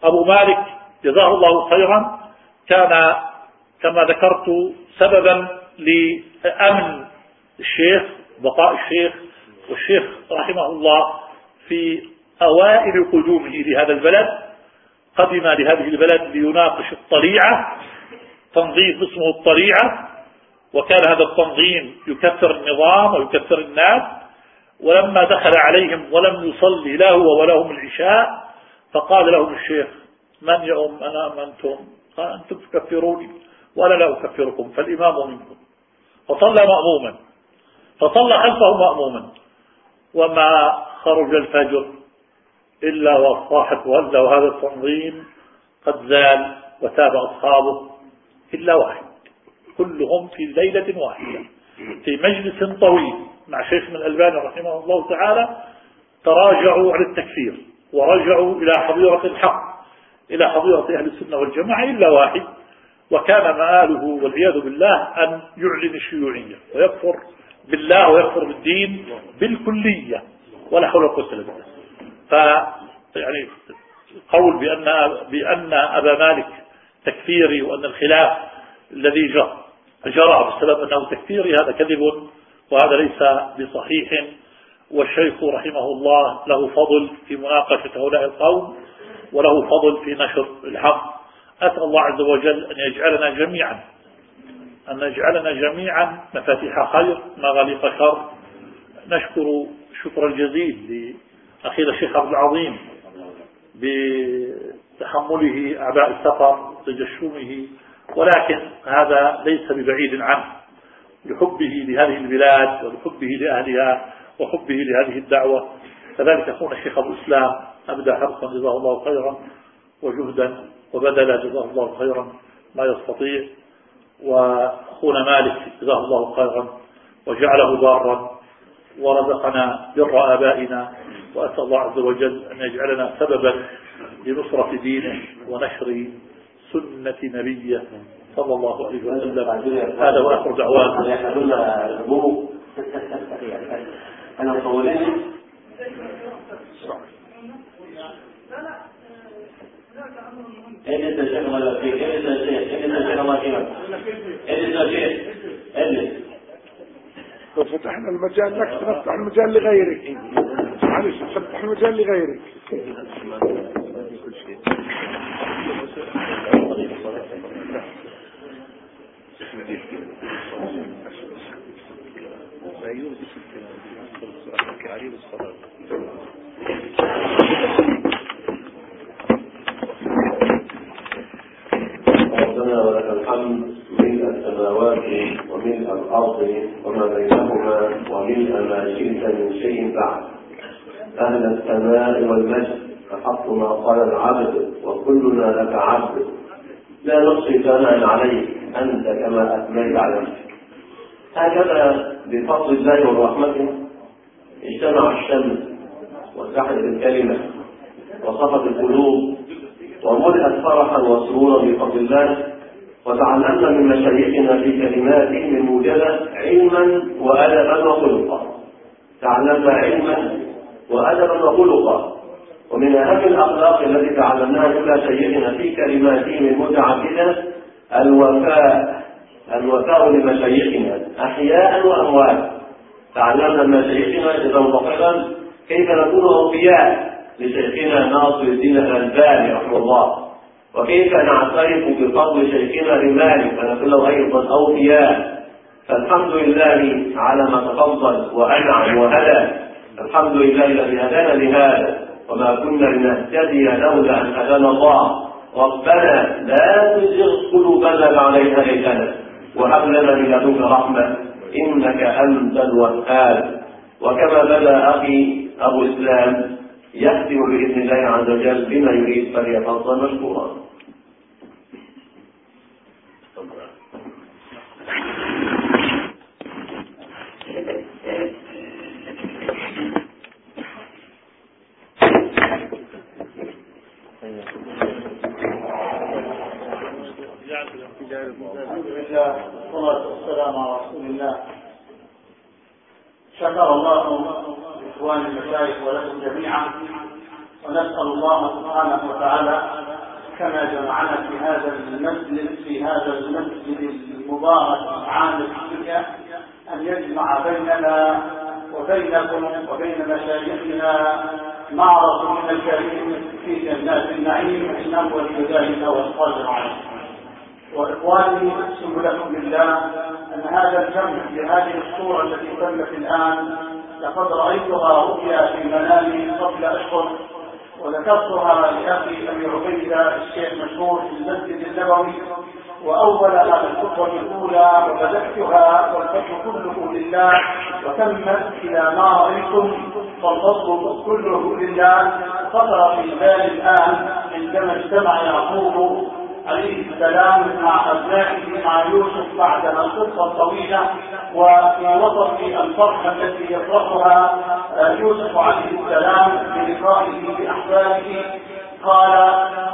أبو مالك جزاه الله خيرا كان كما ذكرت سببا لأمن الشيخ بقاء الشيخ والشيخ رحمه الله في أوائل قدومه لهذا البلد قدم لهذه البلد ليناقش الطليعة تنظيم اسمه الطليعة وكان هذا التنظيم يكثر النظام ويكثر الناس ولما دخل عليهم ولم يصلي لا هو ولا هم العشاء فقال لهم الشيخ من يؤم أنا أمنتم؟ قال أنتم تكفروني وأنا لا أكفركم فالإمام منكم. فصلى مأموما فصلى خلفه مأموما وما خرج الفجر إلا وصاحت وهلا وهذا التنظيم قد زال وتاب أصحابه إلا واحد. كلهم في ليلة واحدة في مجلس طويل مع شيخنا الألباني رحمه الله تعالى تراجعوا عن التكفير ورجعوا إلى حظيرة الحق إلى حظيرة أهل السنة والجماعة إلا واحد. وكان مآله والعياذ بالله أن يعلن الشيوعية ويكفر بالله ويكفر بالدين بالكلية. ولا حول ولا قوة إلا بالله. ف يعني قول بأن بأن أبا مالك تكفيري وأن الخلاف الذي جرى بسبب أنه تكفيري هذا كذب وهذا ليس بصحيح. والشيخ رحمه الله له فضل في مناقشة هؤلاء القوم وله فضل في نشر الحق. أسأل الله عز وجل أن يجعلنا جميعا أن يجعلنا جميعا مفاتيح خير مغاليق شر. نشكر الشكر الجزيل لأخينا الشيخ عبد العظيم بتحمله أعباء السفر تجشمه ولكن هذا ليس ببعيد عنه. لحبه لهذه البلاد ولحبه لأهلها وحبه لهذه الدعوة. كذلك أخونا الشيخ أبو الإسلام أبدى حرصا جزاه الله خيرا وجهدا وبذل جزاه الله خيرا ما يستطيع. وأخونا مالك جزاه الله خيرا وجعله بارا ورزقنا بر آبائنا وأسأل الله عز وجل أن يجعلنا سببا لنصرة دينه ونشر سنة نبيه صلى الله عليه وسلم. هذا وآخر دعوانا. أنا مطولين. اجلس يا شيخ؟ اجلس يا شيخ؟ اجلس يا شيخ؟ اجلس يا شيخ؟ اجلس لو فتحنا المجال لك نفتح المجال لغيرك. معلش نفتح المجال لغيرك. ربنا ولك الحمد ملء السماوات وملء الأرض وما بينهما. شئت من شيء بعد. أهل السماء والمجد أحق ما قال العبد وكلنا لك عبد. لا نحصي ثناء عليك أنت كما أثنيت على نفسك. هكذا بفضل الله ورحمته اجتمع الشمس وسحت الكلمة وصفت القلوب وملئت فرحا وسرورا بفضل الله. وتعلمنا من مشايخنا في كلمات من موجبة علما وأدبا وخلقا. تعلمنا علما وأدبا وخلقا. ومن أهم الأخلاق التي تعلمناها كل شيخنا في كلماتهم المتعددة الوفاء الوفاء لمشايخنا. أحياء وأموات. تعلمنا من مشايخنا جزاهم خيرا كيف نكون أوفياء لشيخنا ناصر الدين الألباني رحمه الله. وكيف نعترف بفضل شيخنا لمالك فنقول له أيضا أوفياء. فالحمد لله على ما تفضل وأنعم وهدى. الحمد لله الذي هدانا لهذا وما كنا لنهتدي لولا أن هدانا الله. ربنا لا تزغ قلوبنا بعد إذ وهب لنا من لدنك رحمة إنك أنت الوهاب. وكما بدا أخي أبو إسلام يختم بإذن الله عز وجل بما يريد فليتفضل مشكورا. الحمد لله والصلاة والسلام على رسول الله شكر الله إخوان المشايخ ولكم جميعا ونسأل الله سبحانه وتعالى كما جمعنا في هذا المسجد في هذا المسجد المبارك عام الدنيا أن يجمع بيننا وبينكم وبين مشايخنا مع رسولنا الكريم في جنات النعيم إنه ولي ذلك والقادر عليه. وإخواني أقسم لكم بالله أن هذا الجمع بهذه الصورة التي تمت الآن لقد رأيتها رؤيا في منامي قبل أشهر وذكرتها لأخي ابي عبيده الشيخ مشهور في المسجد النبوي. وأول هذه الخطوه الأولى وبدأتها والفضل كله لله وتمت إلى ما رايتم فالفضل كله لله خطر في بالي الآن عندما اجتمع يعقوب عليه السلام مع أبنائه مع يوسف بعد القصة الطويلة وفي وسط الفرحة التي يفرحها يوسف عليه السلام بلقائه بأحبابه قال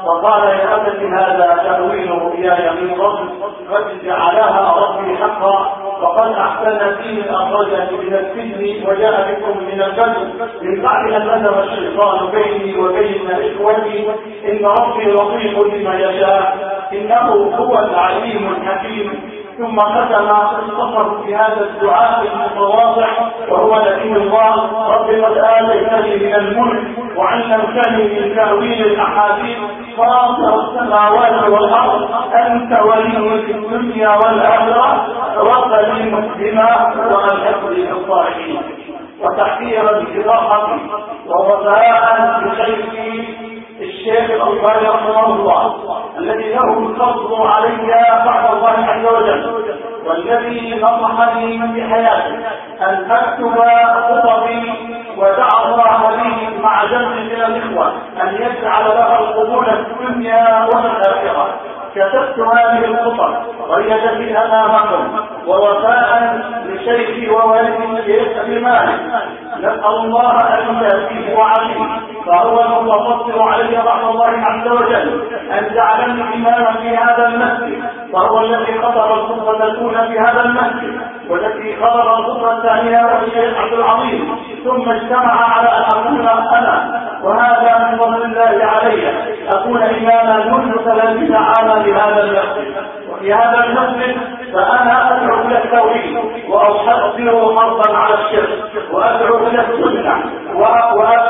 وقال يا أبت هذا تأويل رؤياي من قبل قد جعلها ربي حقا وقد أحسن فيه أخرجني من السجن وجاء بكم من البدر من بعد أن نزل الشيطان بيني وبين إخوتي إن ربي لطيف لما يشاء إنه هو العليم الحكيم. ثم ختم الصفر بهذا الدعاء المتواضع وهو نبي الله رب قد آتيتني من الملك. وعلمتني من تأويل الأحاديث فاطر السماوات والأرض. أنت ولي في الدنيا والآخرة توفني مسلما وألحقني بالصالحين وتحذيرا بصراحتي ووفاء بشيخي الشيخ الأنصاري رحمه الله الذي له الفضل علي بعد الله عز وجل والذي نصحني حياتي أن أكتب خطبي الله لي مع جمع من الإخوة أن يجعل لها القبول في الدنيا والآخرة. كتبت هذه الخطب وهي فيها امامكم ووفاء لشيخي ووالدي الشيخ أبي مالك. نسأل الله أن يهديه عليه فهو المتفضل علي بعد الله عز وجل أن جعلني إماما في هذا المسجد فهو الذي خطر الخطبة الأولى في هذا المسجد والتي خطر الخطبة الثانية والشيخ عبد العظيم. ثم اجتمع على أن اكون أنا وهذا من فضل الله علي اكون اماما منذ ثلاثين عاما لهذا المسجد. وفي هذا المسجد فأنا أدعو إلى التوحيد واحذر حربا على الشرك وأدعو إلى السنة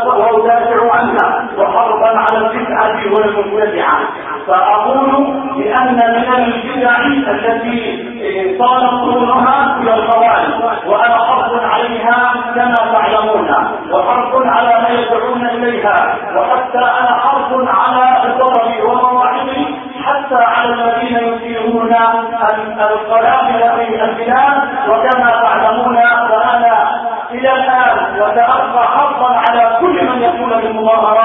وأدافع عنها وحربا على البدعة والمبتدعة. فأقول بأن من البدع التي صار قرونها إلى الخوارج وأنا حرب عليها كما تعلمون وحرب على ما يدعون إليها وحتى أنا حرب على حتى على الذين يثيرون القلائل في البلاد. وكما تعلمون فانا إلى الآن وتأخى حربا على كل من يقول بالمظاهرات.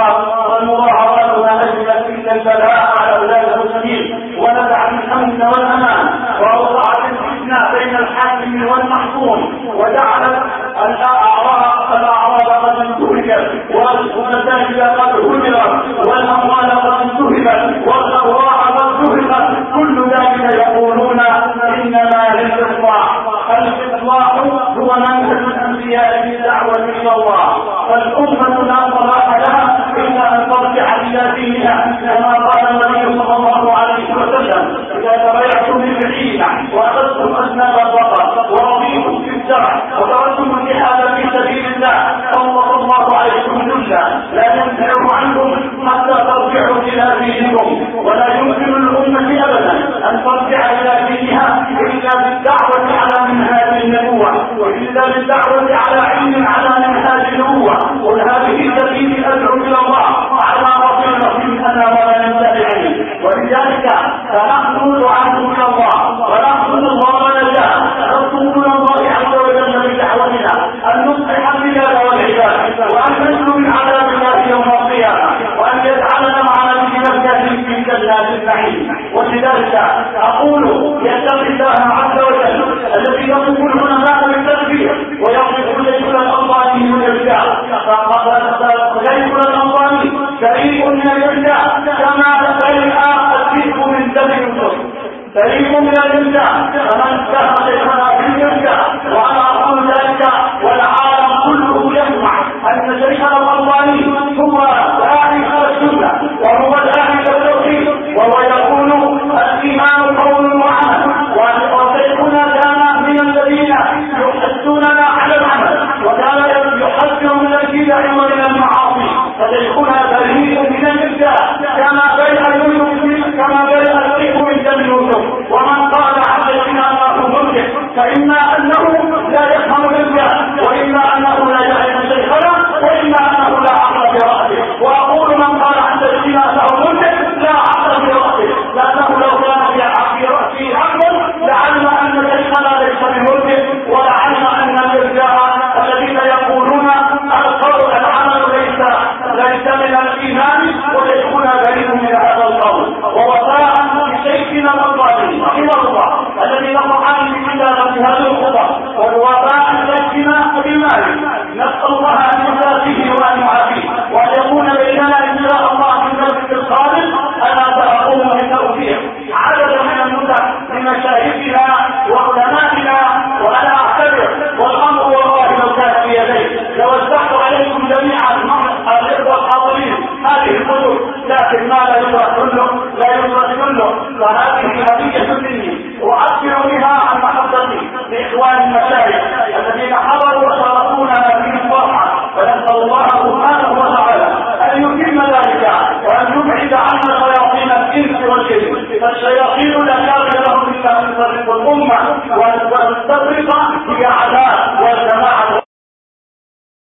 قال النبي صلى الله عليه وسلم إذا تبايعتم بالعيدة وأخذتم اسناد البقر ورضيتم في الزرع وتركتم الجهاد في سبيل الله سلط الله عليكم الجنة لا ينزعه عنكم حتى ترجعوا إلى دينكم ولا يمكن للأمة أبدا أن ترجع إلى دينها إلا بالدعوة على منهاج النبوة وإلا بالدعوة على علم على منهاج النبوة. قل هذه سبيل الأدعى ذلك فنحن دعاتك الله ونحمد الله لك نطلب من الله عز وجل من دعوتنا أن نصلح البلاد والعباد وأن نسلم من عذاب الله يوم القيامة وأن يجعلنا مع نفسنا في جنات النعيم. ولذلك أقول يتقي الله عز وجل الذي يصف العلماء بالتكبير ويصف ليكن الاموال من الرجال فقد ليكن الاموال شريك النبي